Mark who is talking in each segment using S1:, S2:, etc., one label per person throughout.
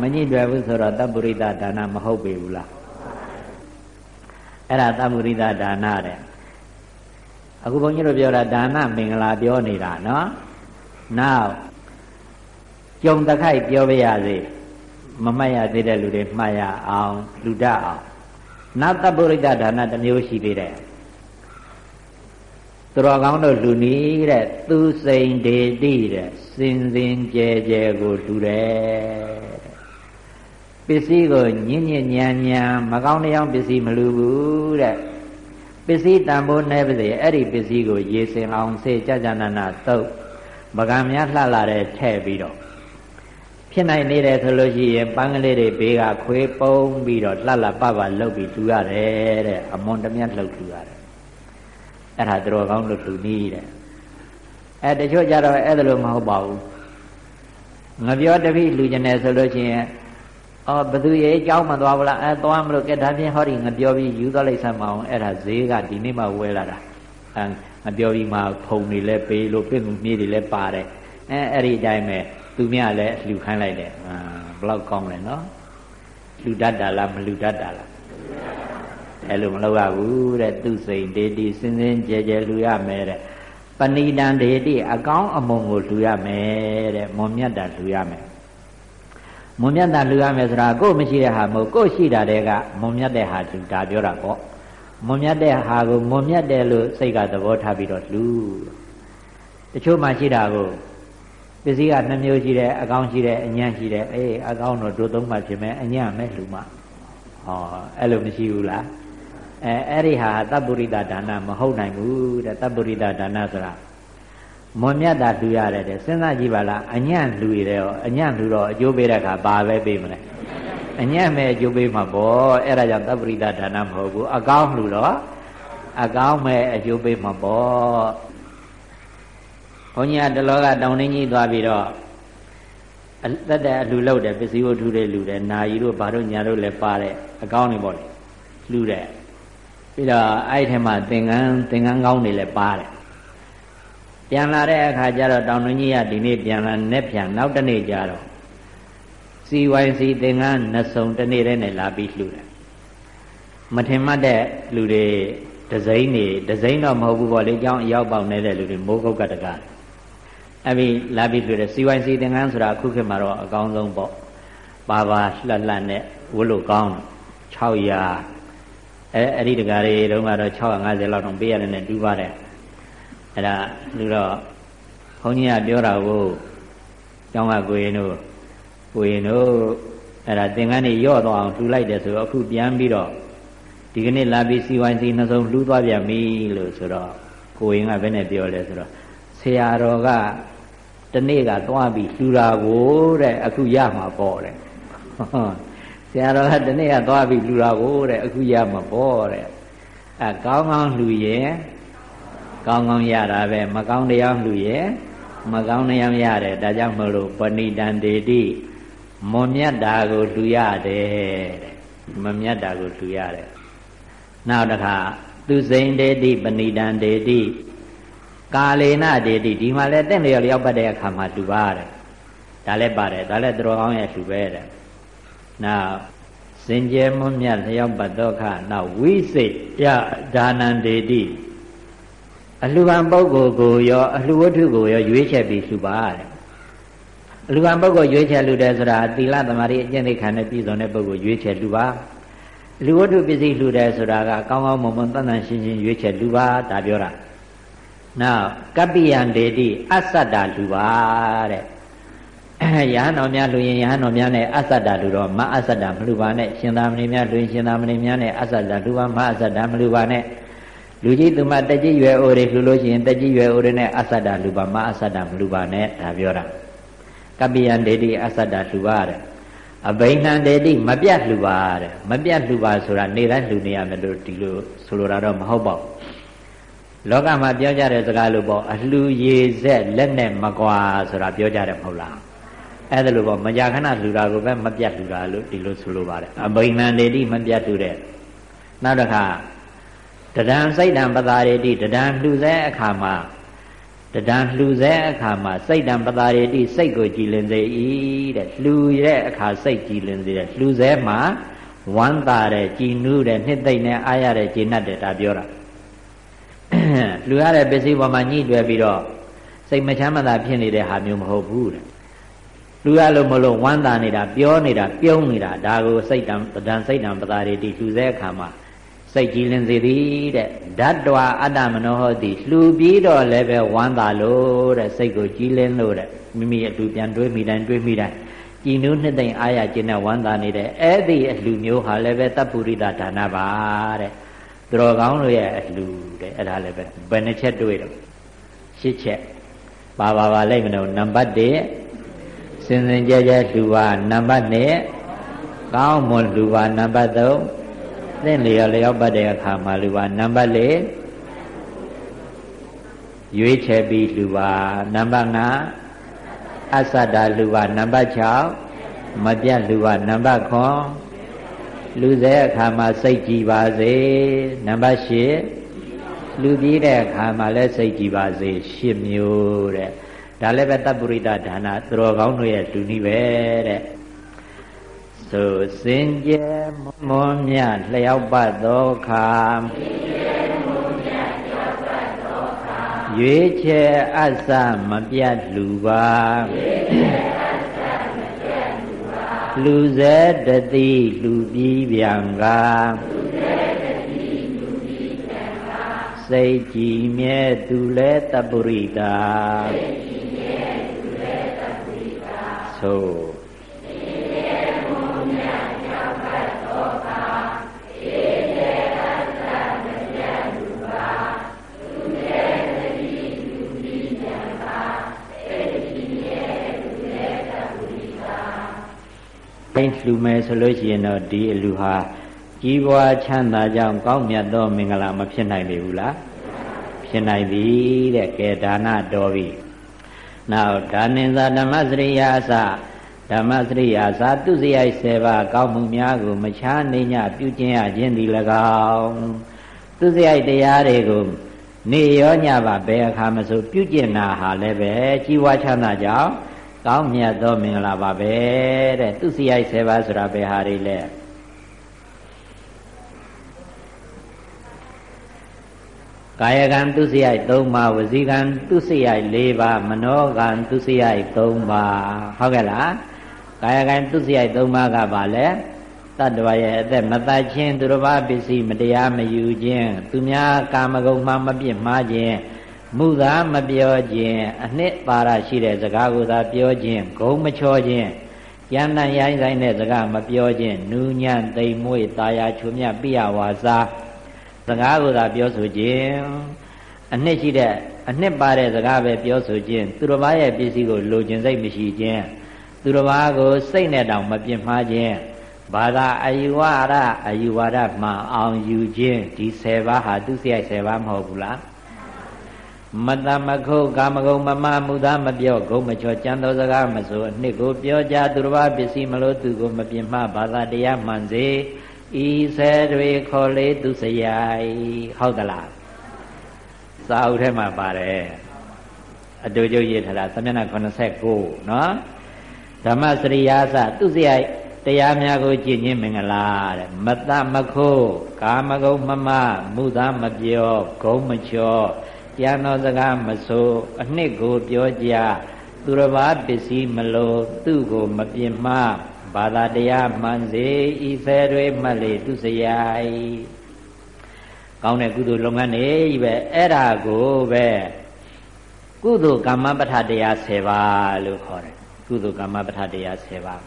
S1: မညှိတွယ်ဘူးဆိုတော့တပ္ပုရိသဒါနမဟုတ်ပေဘူးလားအဲ့ဒါတပ္ပုရိသဒါနတဲ့အခုဘုန်းကြီးတို့ပြောတာဒါနမင်္ဂလာပြောနေတာနော်နောက်ကြုံတခိုက်ပြောပြရစေမမှတ်ရသေးတဲ့လူတွေမှတ်ရအောင်လူတတ်အောင်နောက်တပ္ပုရိသဒါနတစ်မျိုးရှိသေးတယ်သူတော်ကောင်းတို့လူနီးတဲ့သူစိန်ဒေတိတဲ့စင်စင်ကြဲကြဲကိုလူတယ် ပစ္စည်းကိုညင်ညင်ညာညာမကောင်းတရားပစ္စည်းမလူဘူးတဲ့ပစ္စည်းတန်ဖိုးနေပါစေအဲ့ဒီပစ္စည်းကိုရေစင်အောင်စေကြကြနာနာသုတ်ပကံများလှလာတဲ့ထဲ့ပြီးတော့ဖြစ်နိုင်နေတယ်ဆိုလို့ရှိရင်ပန်းကလေးတွေဘေးကခွေးပုံးပြီးတော့လှလှပပလှုပ်ပြီးထူရတယ်တဲ့အမွန်တမြတ်လှုပ်ထူရတယ်အဲ့ဒါတော်ကောင်းလို့လူနီးတဲ့အဲတချို့ကြတော့အဲ့ဒါလို့မဟုတ်ပါဘူးငပြောတပိလူကျင်တယ်ဆိုလို့ရှိရင် အော်ဘသူရဲ့အကြောင်းမသွားဘူးလားအဲသွားမလို့ကဲဒါဖြင့်ဟောဒီငပြောပြီးယူသွားလိုက်စမ်းမအောင်အဲ့ဒါဈေးကဒီနေ့မှဝဲလာတာအဲငပြောပြီးမှဖုံတွေလည်းပေးလို့ပြင့်မှုမြေးတွေလည်းပါတယ်အဲအဲ့ဒီအတိုင်းပဲသူမြလည်းလှူခိုင်းလိုက်တယ်အာဘလောက်ကောင်းလဲနော်လှူတတ်တာလားမလှူတတ်တာလားအဲ့လိုမလုပ်ရဘူးတဲ့သူစိန်ဒေတိစင်စင်ကြဲကြဲလှူရမယ်တဲ့ပဏိတံဒေတိအကောင်းအမုံကိုလှူရမယ်တဲ့မွန်မြတ်တာလှူရမယ် မွန်မြတ်တာလှူရမယ်ဆိုတာကိုယ်မရှိတဲ့ဟာမဟုတ်ကိုယ်ရှိတာတဲ့ကမွန်မြတ်တဲ့ဟာလှူတာပြောတာပေါ့မွန်မြတ်တဲ့ဟာကိုမွန်မြတ်တယ်လို့စိတ်ကသဘောထားပြီးတော့လှူတချို့မှရှိတာကိုပစ္စည်းကနှမျိုးရှိတယ်အကောင်းရှိတယ်အညံ့ရှိတယ်အေးအကောင်းတော့တို့သုံးမှဖြစ်မယ်အညံ့မဲ့လှူမှဟောအဲ့လိုမရှိဘူးလားအဲအဲ့ဒီဟာတပ္ပုရိသဒါနမဟုတ်နိုင်ဘူးတဲ့တပ္ပုရိသဒါနဆိုတာ မွန်မြတ်တာလှူရတယ်တဲ့စဉ်းစားကြည့်ပါလားအညံ့လှူရတယ်ရောအညံ့လှူတော့အကျိုးပေးတဲ့အခါဘာပဲပေးမလဲအညံ့မဲ့အကျိုးပေးမှာပေါ့အဲ့ဒါကြောင့်တပ္ပုရိသဒါနမဟုတ်ဘူးအကောင်းလှူတော့အကောင်းမဲ့အကျိုးပေးမှာပေါ့ဘုန်းကြီးကတလောကတောင်းနှင်းကြီးသွားပြီးတော့အသက်တဲ့အလှူလောက်တယ်ပစ္စည်းဝတ္ထုတွေလှူတယ်နာယီတို့ဘာတို့ညာတို့လည်းပါတဲ့အကောင်းနေပေါ့လေလှူတယ်ပြီးတော့အဲ့ထဲမှာသင်္ကန်းသင်္ကန်းကောင်းတွေလည်းပါတယ် ပြန်လာတဲ့အခါကျတော့တောင်တွင်းကြီးကဒီနေ့ပြန်လာနဲ့ပြန်နောက်တနေ့ကျတော့စီဝိုင်းစီသင်္ကန်းနှစုံတနေ့တည်းနဲ့လာပြီးလှူတယ်မထင်မှတ်တဲ့လူတွေဒဇိမ့်နေဒဇိမ့်တော့မဟုတ်ဘူးပေါ့လေအကြောင်းအရောက်ပေါက်နေတဲ့လူတွေမိုးကုတ်ကတကားအဲ့ဒီလာပြီးလှူတယ်စီဝိုင်းစီသင်္ကန်းဆိုတာအခုခေတ်မှာတော့အကောင်းဆုံးပေါ့ပါပါလှလှနဲ့ဝတ်လို့ကောင်း600အဲအဲ့ဒီတကားတွေတုန်းကတော့650လောက်တော့ပေးရတယ်နဲ့တူပါတယ် အဲ့ဒါလူတော့ဘုန်းကြီးကပြောတာကိုကျောင်းကကိုရင်တို့ကိုရင်တို့အဲ့ဒါသင်္ကန်းတွေရော့သွားအောင်လှူလိုက်တယ်ဆိုတော့အခုပြန်ပြီးတော့ဒီကနေ့လာပြီးစီဝိုင်းစီနှစုံလှူသွားပြန်ပြီလို့ဆိုတော့ကိုရင်ကဘယ်နဲ့ပြောလဲဆိုတော့ဆရာတော်ကတနေ့ကသွားပြီးလှူတာကိုတဲ့အခုရမှာပေါ့တဲ့ဆရာတော်ကဒီနေ့ကသွားပြီးလှူတာကိုတဲ့အခုရမှာပေါ့တဲ့အဲကောင်းကောင်းလှူရင် ကောင်းကောင်းရတာပဲမကောင်းတရားလှူရင်မကောင်းတရားရတယ်ဒါကြောင့်မလို့ပဏိတံဒေတိမွန်မြတ်တာကိုလှူရတယ်တဲ့မမြတ်တာကိုလှူရတယ်နောက်တစ်ခါသူစိန်ဒေတိပဏိတံဒေတိကာလေနဒေတိဒီမှာလဲတင့်လျော်လျောက်ပတ်တဲ့အခါမှာလှူပါတယ်ဒါလည်းပါတယ်ဒါလည်းတော်ကောင်းရဲ့လှူပဲတဲ့နောက်စင်ကြယ်မွမြတ်လျောက်ပတ်တော့ခနောက်ဝိစိတ်ယဒါနံဒေတိ အလှခံပုဂ္ဂိုလ်ကိုရောအလှဝတ္ထုကိုရောရွေးချယ်ပြီးလှူပါတဲ့အလှခံပုဂ္ဂိုလ်ရွေးချယ်လှူတယ်ဆိုတာသီလသမာဓိအကျင့်သိက္ခာနဲ့ပြည့်စုံတဲ့ပုဂ္ဂိုလ်ရွေးချယ်လှူပါလူဝတ္ထုပစ္စည်းလှူတယ်ဆိုတာကကောင်းကောင်းမွန်မွန်တန်တန်ရှင်းရှင်းရွေးချယ်လှူပါဒါပြောတာနောက်ကပ္ပိယံဒေတိအသတ္တလှူပါတဲ့ယဟန်တော်များလူရင်ယဟန်တော်များနဲ့အသတ္တလူတော့မအသတ္တမလူပါနဲ့ရှင်သာမဏေများလူရင်ရှင်သာမဏေများနဲ့အသတ္တလူပါမအသတ္တမလူပါနဲ့ လူကြီးသူမတက်ကြီးရွယ်အိုတွေလှူလို့ရှိရင်တက်ကြီးရွယ်အိုတွေနဲ့အသတ္တလူပါမအသတ္တမလူပါနဲ့ဒါပြောတာကပ္ပိယံဒေတိအသတ္တလူပါတဲ့အဘိနံဒေတိမပြတ်လှူပါတဲ့မပြတ်လှူပါဆိုတာနေတိုင်းလှူနေရမယ်လို့ဒီလိုဆိုလိုတာတော့မဟုတ်ပါဘူးလောကမှာပြောကြတဲ့စကားလိုပေါ့အလှူရည်ဆက်လက်နဲ့မကွာဆိုတာပြောကြတယ်မဟုတ်လားအဲ့ဒါလိုပေါ့မကြာခဏလှူတာကိုပဲမပြတ်လှူတာလို့ဒီလိုဆိုလိုပါတယ်အဘိနံဒေတိမပြတ်လှူတဲ့နောက်တစ်ခါ တဒံစိတ်တံပတာရေတိတဒံလှူစေအခါမှာတဒံလှူစဲအခါမှာစိတ်တံပတာရတိစိတ်ကိုကြည်လင်စေ၏တဲ့လှူရဲ့အခါစိတ်ကြည်လင်စေတဲ့လှူစဲမှာဝမ်းသာတဲ့ကြည်နူးတဲ့နှစ်သိမ့်တဲ့အားရတဲ့ကျေနပ်တဲ့ဒါပြောတာလှူရတဲ့ပစ္စည်းပေါ်မှာညှိတွယ်ပြီးတော့စိတ်မချမ်းမသာဖြစ်နေတဲ့ဟာမျိုးမဟုတ်ဘူးတဲ့လူရလို့မလို့ဝမ်းသာနေတာပြောနေတာပြုံးနေတာဒါကိုစိတ်တံတံစိတ်တံပတာတွေဒီလှူစဲအခါမှာ စိတ်ကြည်လင်စေသည်တဲ့ဓာတ်တော်အတ္တမနောဟောတိလှူပြီးတော့လည်းပဲဝမ်းသာလို့တဲ့စိတ်ကိုကြည်လင်လို့တဲ့မိမိအတူပြန်တွေးမိတိုင်းတွေးမိတိုင်းကြည်နူးနှစ်သိမ့်အားရခြင်းနဲ့ဝမ်းသာနေတဲ့အဲ့ဒီအလှမျိုးဟာလည်းပဲတပ်ပုရိသဒါနပါတဲ့သူတော်ကောင်းတို့ရဲ့အလှတဲ့အဲ့ဒါလည်းပဲဘယ်နှချက်တွေးတော့ရှစ်ချက်ပါပါပါလိုက်မလို့နံပါတ်1စင်စင်ကြဲကြဲလှူပါနံပါတ်2ကောင်းမွန်လှူပါနံပါတ်3 သင့်လျော်လျော်ပတ်တဲ့အခါမှာလှူပါနံပါတ်4ရွေးချယ်ပြီးလှူပါနံပါတ်5အသတ္တလှူပါနံပါတ်6မပြတ်လှူပါနံပါတ်9လူစေအခါမှာစိတ်ကြည်ပါစေနံပါတ်8လူပြီးတဲ့အခါမှာလည်းစိတ်ကြည်ပါစေ10မျိုးတဲ့ဒါလည်းပဲတပ်ပုရိသဒါနသူတော်ကောင်းတို့ရဲ့တူနည်းပဲတဲ့ ဆိုစင်ကြဲမွန်မြလျောက်ပတ်သောခါရွေးချယ်အစမပြတ်လူပါလူဇဲတတိလူပြီးပြန်ကစိတ်ကြည်မြဲသူလဲတပုရိတာဆိုတို င်းလှူမယ်ဆိုလို့ရှိရင်တော့ဒီအလူဟာကြီးပွားချမ်းသာကြောင်းကောင်းမြတ်သောမင်္ဂလာမဖြစ်နိုင်ပေဘူးလားဖြစ်နိုင်ပြီတဲ့ကဲဒါနတော်ပြီနောက်ဒါနင်္သာဓမ္မစရိယာအစဓမ္မစရိယာသာသူစရိုက်7ပါးကောင်းမှုများကိုမချားနေညပြုကျင့်ရခြင်းသည်၎င်းသူစရိုက်တရားတွေကိုနေရောညပါဘယ်အခါမှဆိုပြုကျင့်တာဟာလည်းပဲကြီးဝါချမ်းသာကြောင်း ကောင်းမြတ်သောမင်္ဂလာပါပဲတဲ့သူစီရိုက်7ပါးဆိုတာဘယ်ဟာတွေလဲကာယကံသူစိယိုက်3ပါးဝစီကံသူစိယိုက်4ပါးမနောကံသူစိယိုက်3ပါးဟုတ်ကဲ့လားကာယကံသူစိယိုက်3ပါးကပါလဲတတ္တဝါရဲ့အသက်မတတ်ခြင်းသူတစ်ပါးပစ္စည်းမတရားမယူခြင်းသူများကာမဂုဏ်မှမပြစ်မှားခြင်း မူသာမပြောခြင်းအနှစ်ပါရရှိတဲ့စကားကိုသာပြောခြင်းဂုံမချောခြင်းကျမ်းတန်ရိုင်းဆိုင်တဲ့စကားမပြောခြင်းနူးညံ့သိမ်မွေ့တာယာချုံမြပိယဝါစာစကားကိုသာပြောဆိုခြင်းအနှစ်ရှိတဲ့အနှစ်ပါတဲ့စကားပဲပြောဆိုခြင်းသူတစ်ပါးရဲ့ပစ္စည်းကိုလိုချင်စိတ်မရှိခြင်းသူတစ်ပါးကိုစိတ်နဲ့တောင်မပြင်းမှားခြင်းဘာသာအယူဝါဒအယူဝါဒမှအောင်ယူခြင်းဒီ10ပါးဟာသူစရိုက်10ပါးမဟုတ်ဘူးလား မတမခုကာမဂုံမမမူသားမပြောဂုံမချောကြံသောစကားမဆိုအနှစ်ကိုပြောကြသူတစ်ပါးပစ္စည်းမလို့သူကိုမပြင်းမှဘာသာတရားမှန်စေဤဆဲတွေခေါ်လေသူစရိုက်ဟုတ်သလားစာအုပ်ထဲမှာပါတယ်အတူကျုပ်ရေးထားတာသမဏ89နော်ဓမ္မစရိယာသသူစရိုက်တရားများကိုကြည်ညင်းမင်္ဂလာတဲ့မတမခိုးကာမဂုံမမမူသားမပြောဂုံမချော ကျန်သောစကားမဆိုအနှစ်ကိုပြောကြသူတစ်ပါးပစ္စည်းမလိုသူ့ကိုမပြင်းမဘာသာတရားမှန်စေဤဖဲတွေမှတ်လေသူစရိုက်ကောင်းတဲ့ကုသိုလ်လုပ်ငန်းတွေပဲအဲ့ဒါကိုပဲကုသိုလ်ကမ္မပဋ္ဌတရား10ပါးလို့ခေါ်တယ်ကုသိုလ်ကမ္မပဋ္ဌတရား10ပါး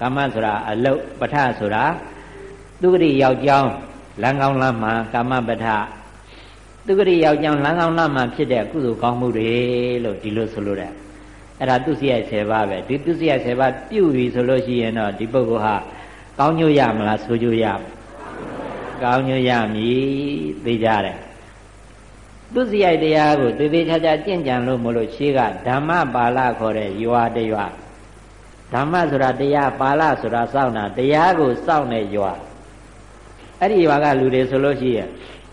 S1: ကမ္မဆိုတာအလုတ်ပဋ္ဌဆိုတာသူဂတိယောက်ျောင်းလမ်းကောင်းလမ်းမှာကမ္မပဋ္ဌ သူဂရိယောက်ျောင်းလမ်းကောင်းလမ်းမှဖြစ်တဲ့ကုသိုလ်ကောင်းမှုတွေလို့ဒီလိုဆိုလို့တဲ့အဲ့ဒါသူစီရိုက်10ပါးပဲဒီသူစီရိုက်10ပါးပြုပြီဆိုလို့ရှိရင်တော့ဒီပုဂ္ဂိုလ်ဟာကောင်းညို့ရမလားဆိုကြရကောင်းညို့ရမည်သိကြတယ်သူစီရိုက်တရားကိုသေသေးချာချာကြင့်ကြံလို့မလို့ရှေးကဓမ္မပါဠခေါ်တဲ့ရွာတရွာဓမ္မဆိုတာတရားပါဠဆိုတာစောင့်တာတရားကိုစောင့်တဲ့ရွာအဲ့ဒီရွာကလူတွေဆိုလို့ရှိရင်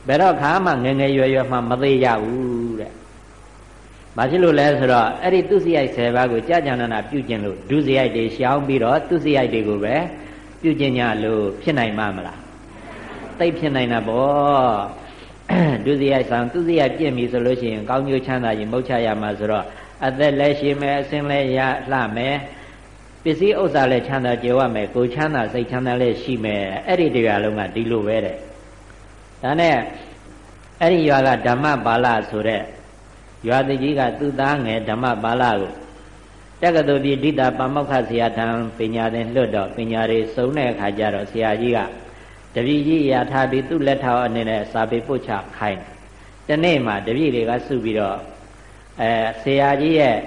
S1: ဘယ်တော့ခါမှငငယ်ရွယ်ရွယ်မှမသေးရဘူးတဲ့။ဘာဘာဖြစ်လို့လဲဆိုတော့အဲ့ဒီသူစရိုက်10ပါးကိုကြာကြာနာနာပြုကျင်လို့ဒုစရိုက်တွေရှောင်ပြီးတော့သူစရိုက်တွေကိုပဲပြုကျင်ကြလို့ဖြစ်နိုင်မှာမလားသိဖြစ်နိုင်တာပေါ့ဒုစရိုက်ဆောင်သူစရိုက်ပြင့်ပြီဆိုလို့ရှိရင်ကောင်းကျိုးချမ်းသာရင်မုတ်ချရမှာဆိုတော့အသက်လည်းရှိမယ်အစင်းလည်းရလှမယ်ပစ္စည်းဥစ္စာလည်းချမ်းသာကြွယ်ဝမယ်ကိုချမ်းသာစိတ်ချမ်းသာလည်းရှိမယ်အဲ့ဒီတရားလုံးကဒီလိုပဲတဲ့ ဒါနဲ့အဲ့ဒီရွာကဓမ္မပါဠဆိုတဲ့ရွာသူကြီးကသူ့သားငယ်ဓမ္မပါဠကိုတက္ကသိုလ်ပြည်ဒိတာပါမောက္ခဆရာထံပညာသင်လွတ်တော့ပညာတွေစုံတဲ့အခါကျတော့ဆရာကြီးကတပည့်ကြီးရာထားပြီးသူ့လက်ထောက်အနေနဲ့စာပေပို့ချခိုင်းတနေ့မှတပည့်တွေကစုပြီးတော့အဲဆရာကြီးရဲ့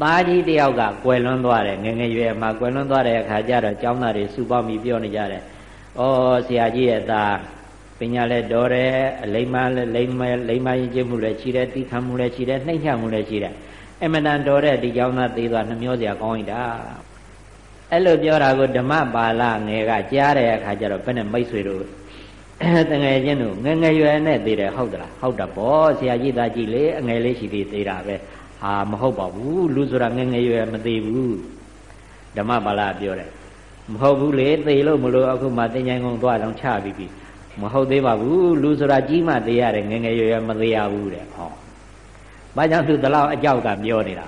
S1: သားကြီးတယောက်ကကွယ်လွန်းသွားတယ်ငငယ်ရွယ်မှာကွယ်လွန်းသွားတဲ့အခါကျတော့ကျောင်းသားတွေစုပေါင်းပြီးပြောနေကြတယ်။ဩဆရာကြီးရဲ့သား ပညာလည်းတော်တယ်အလိမ္မာလည်းလိမ္မာလိမ္မာရင်ကျမှုလည်းရှိတယ်တိခံမှုလည်းရှိတယ်နှိမ့်ချမှုလည်းရှိတယ်အမတန်တော်တဲ့ဒီကျောင်းသားသေးသွားနှမျောစရာကောင်းလိုက်တာအဲ့လိုပြောတာကိုဓမ္မပါဠငယ်ကကြားတဲ့အခါကျတော့ဘယ်နဲ့မိတ်ဆွေတို့တငယ်ချင်းတို့ငငယ်ရွယ်နဲ့သေးတယ်ဟုတ်သလားဟုတ်တာပေါ့ဆရာကြီးသားကြီးလေအငယ်လေးရှိသေးသေးတာပဲဟာမဟုတ်ပါဘူးလူဆိုတာငငယ်ရွယ်မသေးဘူးဓမ္မပါဠပြောတယ်မဟုတ်ဘူးလေသေလို့မလို့အခုမှတင်ញိုင်ကုန်သွားတော့ချပြီးပြီ မဟုတ်သေးပါဘူးလူဆိုတာကြီးမှသေးရတယ်ငငယ်ရွယ်ရွယ်မသေးရဘူးတဲ့ဟောဘာကြောင့်သူတလောက်အကြောက်ကပြောနေတာ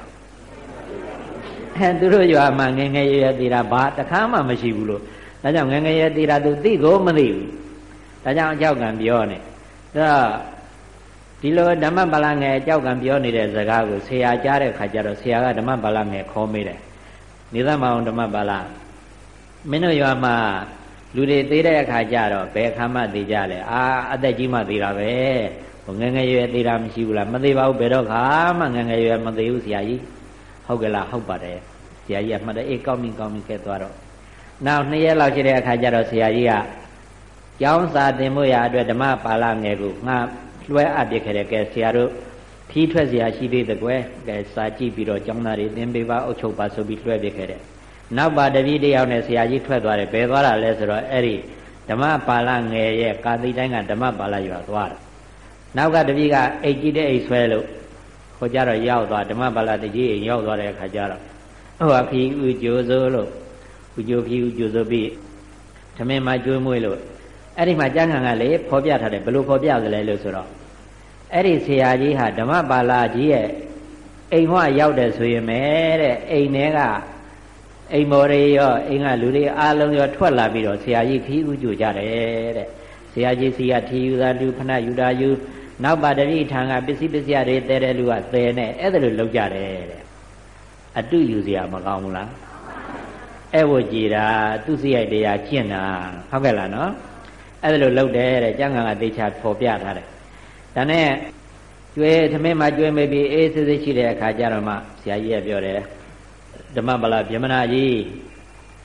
S1: အဲသူတို့ရွာမှာငငယ်ရွယ်ရွယ်သေးတာဘာတခါမှမရှိဘူးလို့ဒါကြောင့်ငငယ်ရွယ်သေးတာသူသိကိုမသိဘူးဒါကြောင့်အကြောက်ကပြောနေဒါဒီလိုဓမ္မပါဠငယ်အကြောက်ကပြောနေတဲ့ဇကားကိုဆရာကြားတဲ့ခါကျတော့ဆရာကဓမ္မပါဠငယ်ခေါ်မေးတယ်နေသမအောင်ဓမ္မပါဠမင်းတို့ရွာမှာ လူတွေသေးတဲ့အခါကျတော့ဘယ်အခါမှသေးကြလဲအာအသက်ကြီးမှသေးတာပဲဟိုငငယ်ရွယ်သေးတာမရှိဘူးလားမသေးပါဘူးဘယ်တော့ခါမှငငယ်ရွယ်မသေးဘူးဆရာကြီးဟုတ်ကဲ့လားဟုတ်ပါတယ်ဆရာကြီးကမှတ်တယ်အေးကောင်းပြီကောင်းပြီကဲသွားတော့နောက်နှစ်ရက်လောက်ရှိတဲ့အခါကျတော့ဆရာကြီးကကျောင်းစာသင်ဖို့ရအတွက်ဓမ္မပါဠငယ်ကိုငါလွှဲအပ်ပြခဲ့တယ်ကဲဆရာတို့ထီးထွက်เสียရှိသေးတဲ့ကွယ်ကဲစာကြည့်ပြီးတော့ကျောင်းသားတွေသင်ပေးပါအုပ်ချုပ်ပါဆိုပြီးလွှဲပြခဲ့တယ် နောက်ပါတပည့်တယောက်နဲ့ဆရာကြီးထွက်သွားတယ်ဘယ်သွားတာလဲဆိုတော့အဲ့ဒီဓမ္မပါဠငယ်ရဲ့ကာတိတိုင်းကဓမ္မပါဠရွာသွားတယ်နောက်ကတပည့်ကအိတ်ကြီးတဲ့အိတ်ဆွဲလို့ဟိုကြတော့ရောက်သွားဓမ္မပါဠတကြီးအိမ်ရောက်သွားတဲ့အခါကျတော့ဟိုအခီဥကြိုးစိုးလို့ဥကြိုးဖြီဥကြိုးစိုးပြီးသမင်းမှာကျွေးမွေးလို့အဲ့ဒီမှာကျမ်းဂန်ကလေဖော်ပြထားတယ်ဘယ်လိုဖော်ပြသလဲလို့ဆိုတော့အဲ့ဒီဆရာကြီးဟာဓမ္မပါဠကြီးရဲ့အိမ်ဟောရောက်တယ်ဆိုရင်ပဲတဲ့အိမ်ထဲက အိမ်မော်တွေရောအိမ်ကလူတွေအားလုံးရောထွက်လာပြီးတော့ဆရာကြီးခီးဥကြိုကြတယ်တဲ့ဆရာကြီးစီကထီယူသာလူဖဏယူတာယူနောက်ပါတတိထံကပစ္စည်းပစ္စယတွေတဲတဲ့လူကသဲနဲ့အဲ့ဒါလိုလောက်ကြတယ်တဲ့အတုယူစရာမကောင်းဘူးလားအဲ့ဝကြည်တာသူစရိုက်တရားကျင့်တာဟုတ်ကဲ့လားနော်အဲ့ဒါလိုလောက်တယ်တဲ့ကျမ်းဂန်ကသေချာဖော်ပြထားတယ်ဒါနဲ့ကျွဲသမင်းမှာကျွဲမေးပြီးအေးစစ်စစ်ရှိတဲ့အခါကျတော့မှဆရာကြီးကပြောတယ် ဓမ္မပလဗြဟ္မဏကြီး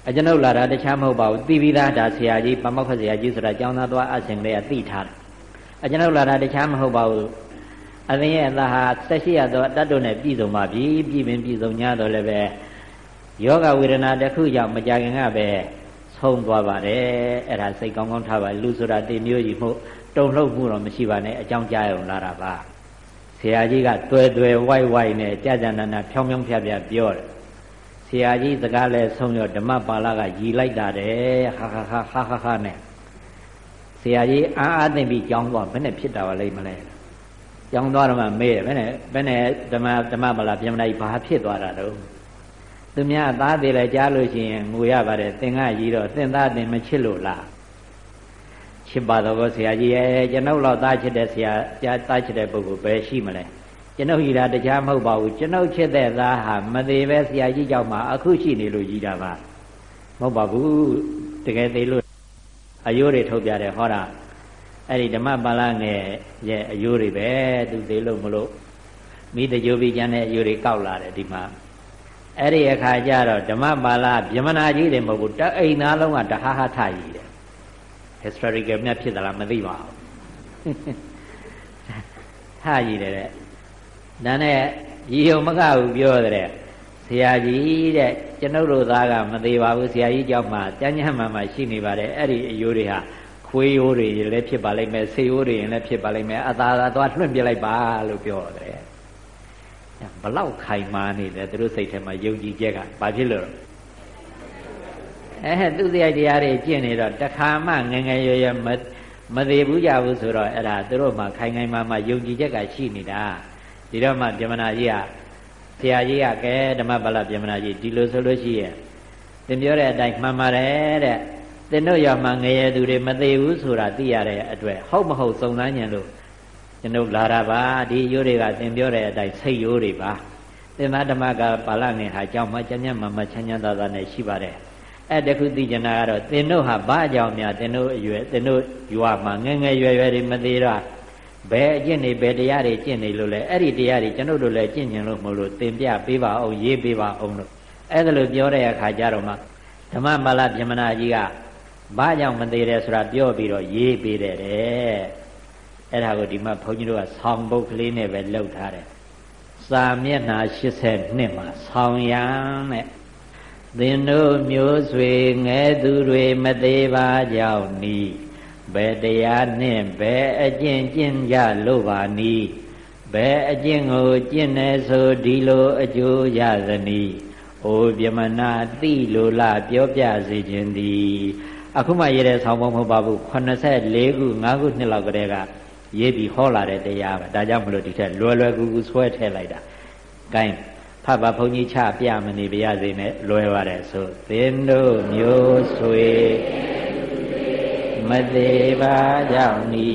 S1: အကျွန်ုပ်လာတာတခြားမဟုတ်ပါဘူးသိပြီးသားဒါဆရာကြီးပမောက္ခဆရာကြီးဆိုတာကျောင်းသားသွားအဆင်လေးကသိထားတယ်အကျွန်ုပ်လာတာတခြားမဟုတ်ပါဘူးအသင်ရဲ့အသာဟာဆက်ရှိရသောတတ်တို့နဲ့ပြည်စုံပါပြီပြည်ပင်ပြည်စုံ냐တော့လည်းပဲယောဂဝေဒနာတစ်ခုကြောင့်မကြခင်ကပဲဆုံးသွားပါတယ်အဲ့ဒါစိတ်ကောင်းကောင်းထားပါလူဆိုတာတေမျိုးကြီးမှုတုံလှုပ်မှုတော့မရှိပါနဲ့အကြောင်းကြားရုံလာတာပါဆရာကြီးကတွယ်တွယ်ဝိုက်ဝိုက်နဲ့ကြာကြာနာနာဖြောင်းဖြောင်းဖြားဖြားပြောတယ် ဆရာကြီးစကားလဲဆုံးရောဓမ္မပါဠကရည်လိုက်တာတဲ့ဟာဟာဟာဟာဟာဟာနဲ့ဆရာကြီးအာအာသိမ့်ပြီးကြောင်းသွားဘယ်နဲ့ဖြစ်တာပါလိမ့်မလဲကြောင်းသွားတော့မှမေးတယ်ဘယ်နဲ့ဘယ်နဲ့ဓမ္မဓမ္မပါဠပြန်မလိုက်ဘာဖြစ်သွားတာတော့သူများသားသေးလဲကြားလို့ရှိရင်ငိုရပါတယ်သင်္ကကြီးတော့သင်သားသင်မချစ်လို့လားချစ်ပါတော့ဆရာကြီးရဲ့ကျွန်ုပ်တော့သားချစ်တဲ့ဆရာကြားသားချစ်တဲ့ပုဂ္ဂိုလ်ပဲရှိမလဲ ကျွန်ုပ်ရည်တာတရားမဟုတ်ပါဘူးကျွန်ုပ်ချစ်တဲ့သားဟာမသေးပဲဆရာကြီးကြောင့်မှအခုရှိနေလို့ရည်တာပါမဟုတ်ပါဘူးတကယ်သေးလို့အယိုးတွေထုတ်ပြတယ်ဟောတာအဲ့ဒီဓမ္မပါဠငယ်ရဲ့အယိုးတွေပဲသူသေးလို့မလို့မိတကြိုပြီးကျန်တဲ့အယိုးတွေကောက်လာတယ်ဒီမှာအဲ့ဒီအခါကျတော့ဓမ္မပါဠဗျမနာကြီးတွေမဟုတ်ဘူးတအိမ်သားလုံးကတဟဟထကြီးတယ် historical မြတ်ဖြစ်သလားမသိပါဘူးထကြီးတယ်တဲ့ ဒါနဲ့ရီယုံမကဘူးပြောတဲ့ဆရာကြီးတဲ့ကျွန်ုပ်တို့သားကမသေးပါဘူးဆရာကြီးကြောင့်မှကျမ်းညမ်းမှမှရှိနေပါတယ်အဲ့ဒီအယိုးတွေဟာခွေးရိုးတွေလည်းဖြစ်ပါလိမ့်မယ်ဆေးရိုးတွေလည်းဖြစ်ပါလိမ့်မယ်အသာသာသွားလွှင့်ပြလိုက်ပါလို့ပြောတယ်ဘလောက်ခိုင်မာနေလဲသူတို့စိတ်ထဲမှာယုံကြည်ချက်ကဘာဖြစ်လို့အဲသူစရိုက်တရားတွေကျင့်နေတော့တခါမှငငယ်ရွယ်ရွယ်မမသေးဘူးကြဘူးဆိုတော့အဲ့ဒါသူတို့မှခိုင်ခိုင်မာမာယုံကြည်ချက်ကရှိနေတာ ဒီတော့မှပြမနာကြီးကဆရာကြီးကကဲဓမ္မပလပြမနာကြီးဒီလိုဆိုလို့ရှိရဲ့သင်ပြောတဲ့အတိုင်းမှန်ပါတယ်တဲ့သင်တို့ရောက်မှငရေသူတွေမသေးဘူးဆိုတာသိရတဲ့အတွက်ဟုတ်မဟုတ်စုံစမ်းဉာဏ်လို့ကျွန်ုပ်လာတာပါဒီရိုးတွေကသင်ပြောတဲ့အတိုင်းစိတ်ရိုးတွေပါသင်္သာဓမ္မကပါဠငင်ဟာကြောင့်မှကျမ်းကျမ်းမမချမ်းချမ်းသာသာနဲ့ရှိပါတယ်အဲ့တခုသိကျင်တာကတော့သင်တို့ဟာဘာအကြောင်းများသင်တို့အရွယ်သင်တို့ရွာမှာငငယ်ရွယ်ရွယ်တွေမသေးတော့ ဘယ်အကျင့်တွေဘယ်တရားတွေကျင့်နေလို့လဲအဲ့ဒီတရားတွေကျွန်ုပ်တို့လည်းကျင့်ကျင်လို့မလို့သင်ပြပေးပါအောင်ရေးပေးပါအောင်လို့အဲ့ဒါလိုပြောတဲ့အခါကျတော့မှဓမ္မမလပြမနာကြီးကဘာကြောင့်မသေးတယ်ဆိုတာပြောပြီးတော့ရေးပေးတယ်တဲ့အဲ့ဒါကိုဒီမှာဘုန်းကြီးတို့ကဆောင်းပုတ်ကလေးနဲ့ပဲလှုပ်ထားတယ်စာမျက်နှာ82မှာဆောင်းရံတဲ့သင်တို့မျိုးဆွေငဲသူတွေမသေးပါကြောင့်နီး ဘယ်တရားနှင့်ဘယ်အကျင့်ကျင့်ကြလို့ပါနီးဘယ်အကျင့်ကိုကျင့်နေဆိုဒီလိုအကျိုးရသနည်းအိုပြမနာတိလိုလားပြောပြစေခြင်းသည်အခုမှရေးတဲ့ဆောင်းပုံမဟုတ်ပါဘူး84ခု5ခုနှစ်လောက်ကတည်းကရေးပြီးဟောလာတဲ့တရားပဲဒါကြောင့်မလို့ဒီထက်လွယ်လွယ်ကူကူဆွဲထည့်လိုက်တာ။ gain ဖတ်ပါဘုန်းကြီးချပြမနေပါရစေနဲ့လွယ်ပါတယ်ဆိုသင်တို့မျိုးဆွေ မသေးပါကြောင့်ဤ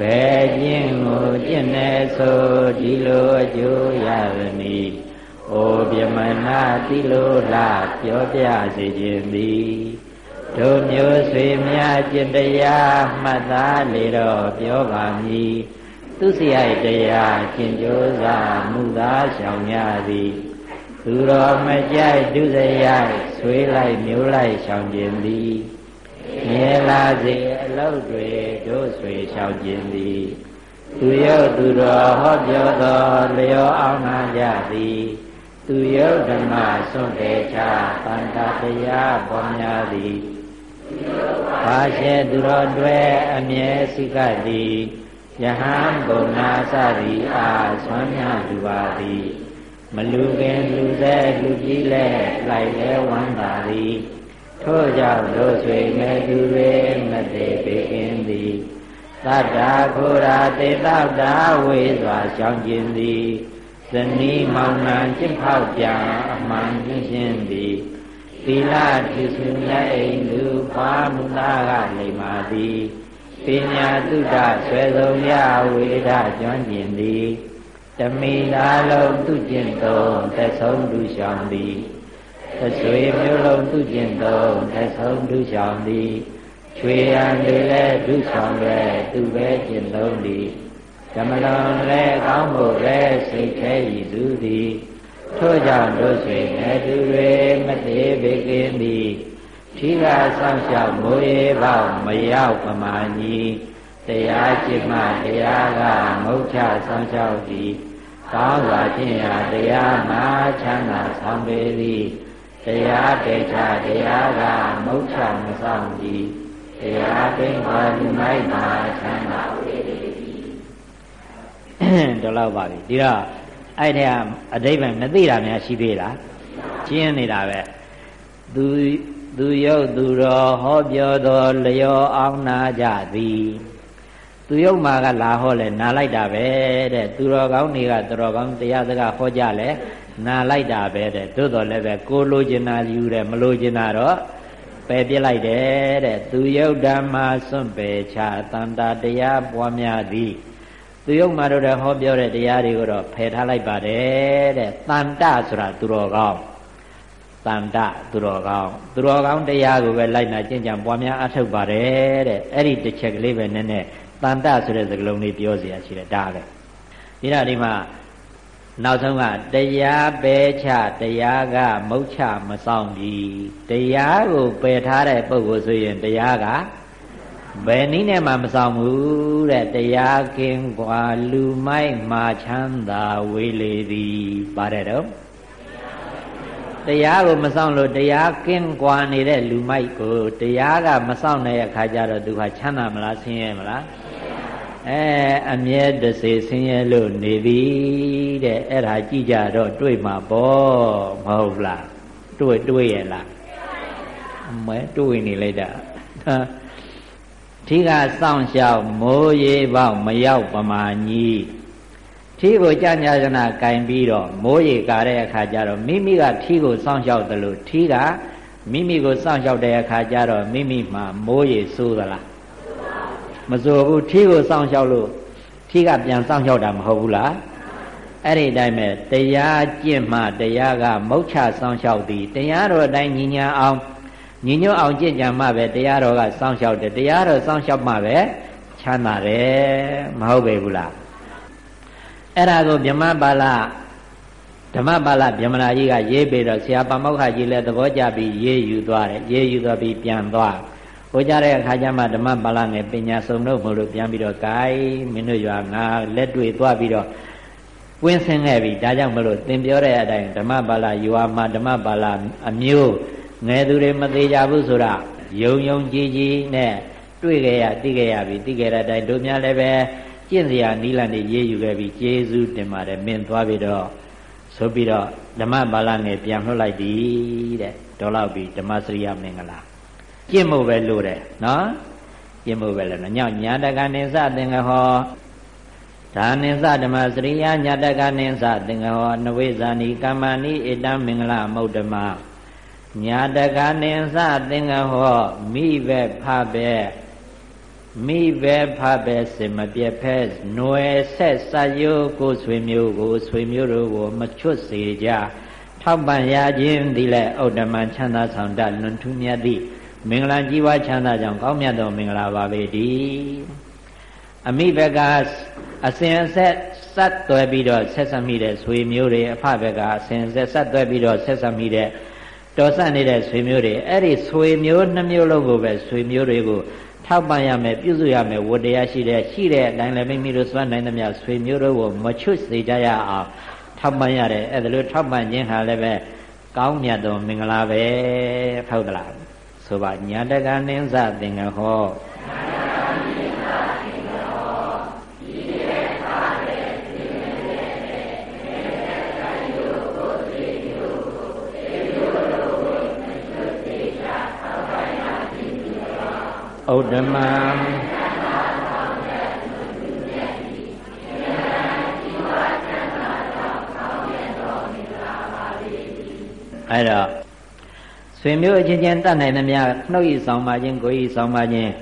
S1: ဘယ်ခြင်းကိုကျင့်နေဆိုဒီလိုအကျိုးရသည်။အိုပြမနာတိလိုလားပြောပြစေခြင်းသည်တို့မျိုးဆွေများကျင့်တရားမှတ်သားလေတော့ပြောပါမည်သူစီရိုက်တရားကျင့်ကြိုးစားမှုသာရှောင်ရသည် သူတော်မကြိုက်ဒုစရိုက်ဆွေးလိုက်မျိုးလိုက်ရှောင်ခြင်းသည်မြဲလာစေအလုပ်တွေတို့ဆွေရှောင်ခြင်းသည်သူရောက်သူတော်ဟောပြောတော်လျောအောင်နာကြသည်သူရောက်ဓမ္မစွန့်တယ်ချတန်တာတရားပေါ်များသည်ဘာရှေသူတော်တွေအမြဲစိကသည်ယဟန်ဘုံနာစသည်အားဆွမ်းမြလူပါသည် မလူခင်လူသေးလူကြီးလဲလိုက်လဲဝမ်းသာသည်ထို့ကြောင့်တို့ဆွေငယ်သူတွေမသေးပေခင်သည်သတ္တာခိုရာတေတောတာဝေစွာရှောင်ကျင်သည်ဇနီးမောင်နှံကျင့်ဖောက်ပြန်အမှန်ကျင့်ရှင်သည်သီလတိစုမြတ်အိမ်လူပါမူလာကလိမ္မာသည်ပညာတုဒ္ဒဆွေဆုံးရဝေဒကျွမ်းကျင်သည် တမိသာလုံးသူကျင့်သုံးသက်ဆုံးလူရှောင်သည်သဆွေမျိုးလုံးသူကျင့်သုံးသက်ဆုံးလူရှောင်သည်ချွေရန်တွေလည်းဒုဆောင်လည်းသူပဲကျင့်သုံးသည်ဓမ္မလွန်လည်းကောင်းဖို့လည်းစိတ်ခဲရည်သူသည်ထို့ကြောင့်တို့ဆွေငယ်သူတွေမသေးပေကင်းသည်ထိကဆောင်းလျှောက်မိုးရေပေါက်မရောက်ပမာကြီးတရားจิตမှတရားကမုတ်ချဆောင်းလျှောက်သည် ကောင်းစွာခြင်းရာတရားမှာချမ်းသာဆောင်ပေသည်တရားတေချာတရားကမုတ်ချမဆောင်သည်တရားပင်ပါဒီမိုက်မှာချမ်းသာပေသည်တော့လောက်ပါပြီဒီတော့အဲ့ဒီကအတိဘယ်မသိတာများရှိသေးလားကျင်းနေတာပဲသူသူရုပ်သူတော်ဟောပြောတော်လျောအောင်နာကြသည် သူရုပ်မှာကလာဟောလဲနာလိုက်တာပဲတဲ့သူတော်ကောင်းတွေကသူတော်ကောင်းတရားစကားဟောကြလဲနာလိုက်တာပဲတဲ့သို့တော်လည်းပဲကိုလိုချင်တာယူတယ်မလိုချင်တာတော့ပယ်ပြစ်လိုက်တယ်တဲ့သူရုပ်ဓမ္မစွန့်ပယ်ချတန်တာတရားပွားများသည်သူယုံမှာတော့ဟောပြောတဲ့တရားတွေကိုတော့ဖယ်ထားလိုက်ပါတယ်တဲ့တန်တဆိုတာသူတော်ကောင်းတန်တသူတော်ကောင်းသူတော်ကောင်းတရားကိုပဲလိုက်နာကျင့်ကြံပွားများအထောက်ပါတယ်တဲ့အဲ့ဒီတစ်ချက်ကလေးပဲနည်းနည်း တန်တဆိုတဲ့စကားလုံးလေးပြောเสียရှိတယ်ဒါပဲဒီတော့ဒီမှာနောက်ဆုံးကတရားပယ်ချတရားကမုတ်ချမဆောင်ဘူးတရားကိုပယ်ထားတဲ့ပုဂ္ဂိုလ်ဆိုရင်တရားကဘယ်နည်းနဲ့မှမဆောင်ဘူးတဲ့တရားကင်းกว่าလူမိုက်မှာချမ်းသာဝေလေသည်ပါတယ်တော့တရားကိုမဆောင်လို့တရားကင်းกว่าနေတဲ့လူမိုက်ကိုတရားကမဆောင်တဲ့အခါကျတော့သူကချမ်းသာမလားဆင်းရဲမလား အဲအမြဲတစေဆင်းရဲလို့နေပြီတဲ့အဲ့ဒါကြည့်ကြတော့တွေ့မှာပေါ့မဟုတ်လားတွေ့တွေ့ရလားအမဲတွေ့နေလိုက်တာထီကစောင့်ရှောက်မိုးရေပေါက်မရောက်ပမာကြီးထီကိုကြာညာနာကင်ပြီးတော့မိုးရေကာတဲ့အခါကျတော့မိမိကထီကိုစောင့်ရှောက်တယ်လို့ထီကမိမိကိုစောင့်ရှောက်တဲ့အခါကျတော့မိမိမှာမိုးရေစိုးသလား မစိုးဘူးထီကိုစောင့်ရှောက်လို့ထီကပြန်စောင့်ရှောက်တာမဟုတ်ဘူးလားအဲ့ဒီတိုင်းပဲတရားကျင့်မှတရားကမုတ်ချစောင့်ရှောက်သည်တရားတော်အတိုင်းညီညာအောင်ညီညွတ်အောင်ကြင်ကြံမှပဲတရားတော်ကစောင့်ရှောက်တယ်တရားတော်စောင့်ရှောက်မှပဲချမ်းသာတယ်မဟုတ်ပေဘူးလားအဲ့ဒါကိုမြမပါဠဓမ္မပါဠဗြဟ္မဏကြီးကရေးပြီးတော့ဆရာပမောက္ခကြီးလည်းသဘောကျပြီးရေးယူသွားတယ်ရေးယူသွားပြီးပြန်သွား ဟိုကြတဲ့အခါကျမှဓမ္မပါဠနဲ့ပညာစုံလို့မလို့ပြန်ပြီးတော့ gain မင်းတို့ရွာငါလက်တွေ့သွားပြီးတော့ဝင်းဆင်းခဲ့ပြီဒါကြောင့်မလို့သင်ပြောတဲ့အတိုင်းဓမ္မပါဠရွာမှာဓမ္မပါဠအမျိုးငယ်သူတွေမသေးကြဘူးဆိုတာယုံယုံကြည်ကြည်နဲ့တွေ့ကြရသိကြရပြီသိကြတဲ့အတိုင်းတို့များလည်းပဲကျင့်စရာနီးလန်တွေရေးယူခဲ့ပြီးကျေးဇူးတင်ပါတယ်မင်းသွားပြီးတော့ဆိုပြီးတော့ဓမ္မပါဠနဲ့ပြန်လွှတ်လိုက်သည်တဲ့ဒေါ်လောက်ပြီးဓမ္မစရိယမင်္ဂလာ ကျင့်ဖို့ပဲလို့တယ်နော်ကျင့်ဖို့ပဲလို့နော်ညညာတကနေစသင်္ကဟောဒါနိသဓမ္မစရိယညတကနိသသင်္ကဟောနဝိဇာနိကမ္မနိဣတံမင်္ဂလမုဒ္ဓမညာတကနိသသင်္ကဟောမိပဲဖပဲမိပဲဖပဲစင်မပြက်ဖဲຫນွယ်ဆက်စယိုကိုဆွေမျိုးကိုဆွေမျိုးတို့ကိုမချွတ်စေကြထောက်ပံ့ရခြင်းသည်လည်းဥဒ္ဓမချမ်းသာဆောင်တလွန်ထူးမြတ်သည့် မင်္ဂလာကြီးပွားချမ်းသာကြောင့်ကောင်းမြတ်သောမင်္ဂလာပါပေတည်းအမိဘက်ကအစဉ်အဆက်ဆက်သွဲပြီးတော့ဆက်ဆက်မိတဲ့ဆွေမျိုးတွေအဖဘက်ကအစဉ်အဆက်ဆက်သွဲပြီးတော့ဆက်ဆက်မိတဲ့တော်ဆန့်နေတဲ့ဆွေမျိုးတွေအဲ့ဒီဆွေမျိုးနှမျိုးလုံးကိုပဲဆွေမျိုးတွေကိုထောက်ပံ့ရမယ်ပြုစုရမယ်ဝတ္တရားရှိတဲ့ရှိတဲ့အတိုင်းလည်းမိမိတို့စွမ်းနိုင်သမျှဆွေမျိုးတို့ကိုမချွတ်စေကြရအောင်ထောက်ပံ့ရတယ်အဲ့ဒါလို့ထောက်ပံ့ခြင်းဟာလည်းပဲကောင်းမြတ်သောမင်္ဂလာပဲဟုတ်သလား ဆိုပါညာတကနင်းစသင်္ကဟောဥဒ္ဓမံအဲ့တော့ ဆွေမျိုးအချင်းချင်းတတ်နိုင်သမျှနှုတ်ဤဆောင်ပါခြင်းကိုယ်ဤဆောင်ပါခြင်း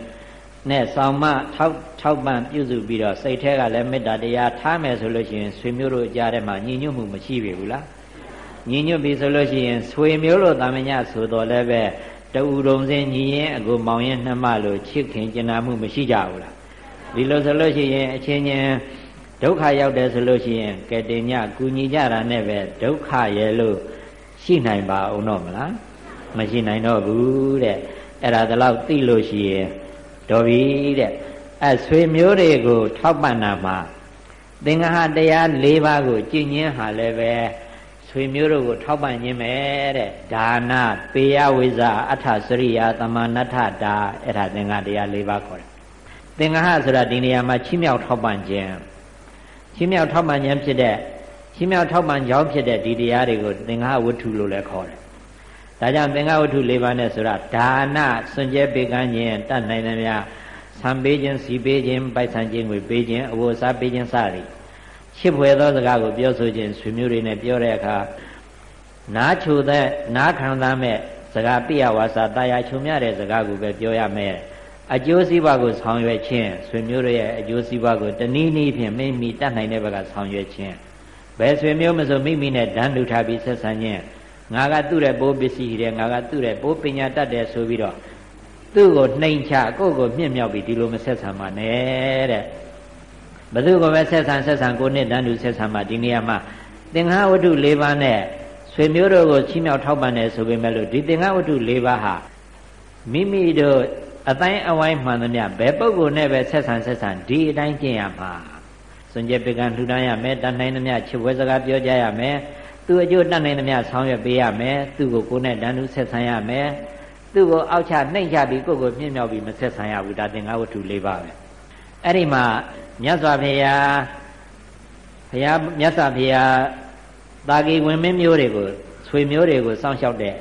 S1: နဲ့ဆောင်မထောက်ထောက်ပံ့ပြုစုပြီးတော့စိတ်แท้ကလည်းမေတ္တာတရားထားမယ်ဆိုလို့ရှိရင်ဆွေမျိုးတို့ကြားထဲမှာညီညွတ်မှုမရှိပြီဘူးလားညီညွတ်ပြီဆိုလို့ရှိရင်ဆွေမျိုးတို့တာမညဆိုတော့လည်းပဲတူတုံစင်ညီရင်အကိုမောင်ရင်နှမလို့ချစ်ခင်ကျင်နာမှုမရှိကြဘူးလားဒီလိုဆိုလို့ရှိရင်အချင်းချင်းဒုက္ခရောက်တယ်ဆိုလို့ရှိရင်ကဲတင်ညကူညီကြတာနဲ့ပဲဒုက္ခရဲ့လို့ရှိနိုင်ပါအောင်တော့မလား မရှိနိုင်တော့ဘူးတဲ့အဲ့ဒါတလောက်သိလို့ရှိရင်တော်ပြီတဲ့အဆွေမျိုးတွေကိုထောက်ပံ့တာမှာသင်္ဃဟတရား၄ပါးကိုကျင့်ခြင်းဟာလည်းပဲဆွေမျိုးတို့ကိုထောက်ပံ့ခြင်းပဲတဲ့ဒါနပေယဝိဇာအထစရိယာတမဏထတာအဲ့ဒါသင်္ဃတရား၄ပါးခေါ်တယ်သင်္ဃဟဆိုတာဒီနေရာမှာချီးမြှောက်ထောက်ပံ့ခြင်းချီးမြှောက်ထောက်ပံ့ခြင်းဖြစ်တဲ့ချီးမြှောက်ထောက်ပံ့ကြောင်းဖြစ်တဲ့ဒီတရားတွေကိုသင်္ဃဝတ္ထုလို့လည်းခေါ်တယ် ဒါကြောင့်သင်္ဃဝတ္ထု၄ပါးနဲ့ဆိုတာဒါနစွန့်ကြဲပေးကမ်းခြင်းတတ်နိုင်တယ်များဆံပေးခြင်းစီပေးခြင်းပိုက်ဆံခြင်းကိုပေးခြင်းအဝတ်စားပေးခြင်းစသည်ချစ်ဖွယ်သောစကားကိုပြောဆိုခြင်းဆွေမျိုးတွေနဲ့ပြောတဲ့အခါနားချိုတဲ့နားခံသားမဲ့စကားပြရဝါစာတာယာချုံမြတဲ့စကားကိုပဲပြောရမယ်အကျိုးစီးပွားကိုဆောင်ရွက်ခြင်းဆွေမျိုးတွေရဲ့အကျိုးစီးပွားကိုတနည်းနည်းဖြင့်မိမိတတ်နိုင်တဲ့ဘက်ကဆောင်ရွက်ခြင်းဘယ်ဆွေမျိုးမဆိုမိမိနဲ့ဓာတ်လူထားပြီးဆက်ဆံခြင်း ငါကသူ့ရဲ့ပိုးပစ္စည်းတယ်ငါကသူ့ရဲ့ပိုးပညာတတ်တယ်ဆိုပြီးတော့သူ့ကိုနှိမ်ချကိုယ့်ကိုမြင့်မြောက်ပြီးဒီလိုမဆက်ဆံပါနဲ့တဲ့ဘသူကပဲဆက်ဆံဆက်ဆံကိုနှစ်တန်းတူဆက်ဆံမှဒီနေရာမှာသင်္ဃဝတ္ထု၄ပါးနဲ့ဆွေမျိုးတို့ကိုချီးမြှောက်ထောက်ပံ့တယ်ဆိုပေမဲ့လို့ဒီသင်္ဃဝတ္ထု၄ပါးဟာမိမိတို့အတိုင်းအဝိုင်းမှန်သမျှဘယ်ပုဂ္ဂိုလ်နဲ့ပဲဆက်ဆံဆက်ဆံဒီအတိုင်းကျင့်ရမှာစွန်ကြပေကံလှူဒါန်းရမယ်တတ်နိုင်သမျှချစ်ဝဲစကားပြောကြရမယ် သူအကျိုးတတ်နိုင်သမျှဆောင်ရွက်ပေးရမယ်သူ့ကိုကိုယ်နဲ့တန်းတူဆက်ဆံရမယ်သူ့ကိုအောက်ချနှိမ့်ချပြီးကိုယ့်ကိုမြင့်မြောက်ပြီးမဆက်ဆံရဘူးဒါသင်္ဃဝတ္ထု၄ပါးပဲအဲ့ဒီမှာမြတ်စွာဘုရားဘုရားမြတ်စွာဘုရားတာဂီဝင်မင်းမျိုးတွေကိုဆွေမျိုးတွေကိုစောင့်ရှောက်တဲ့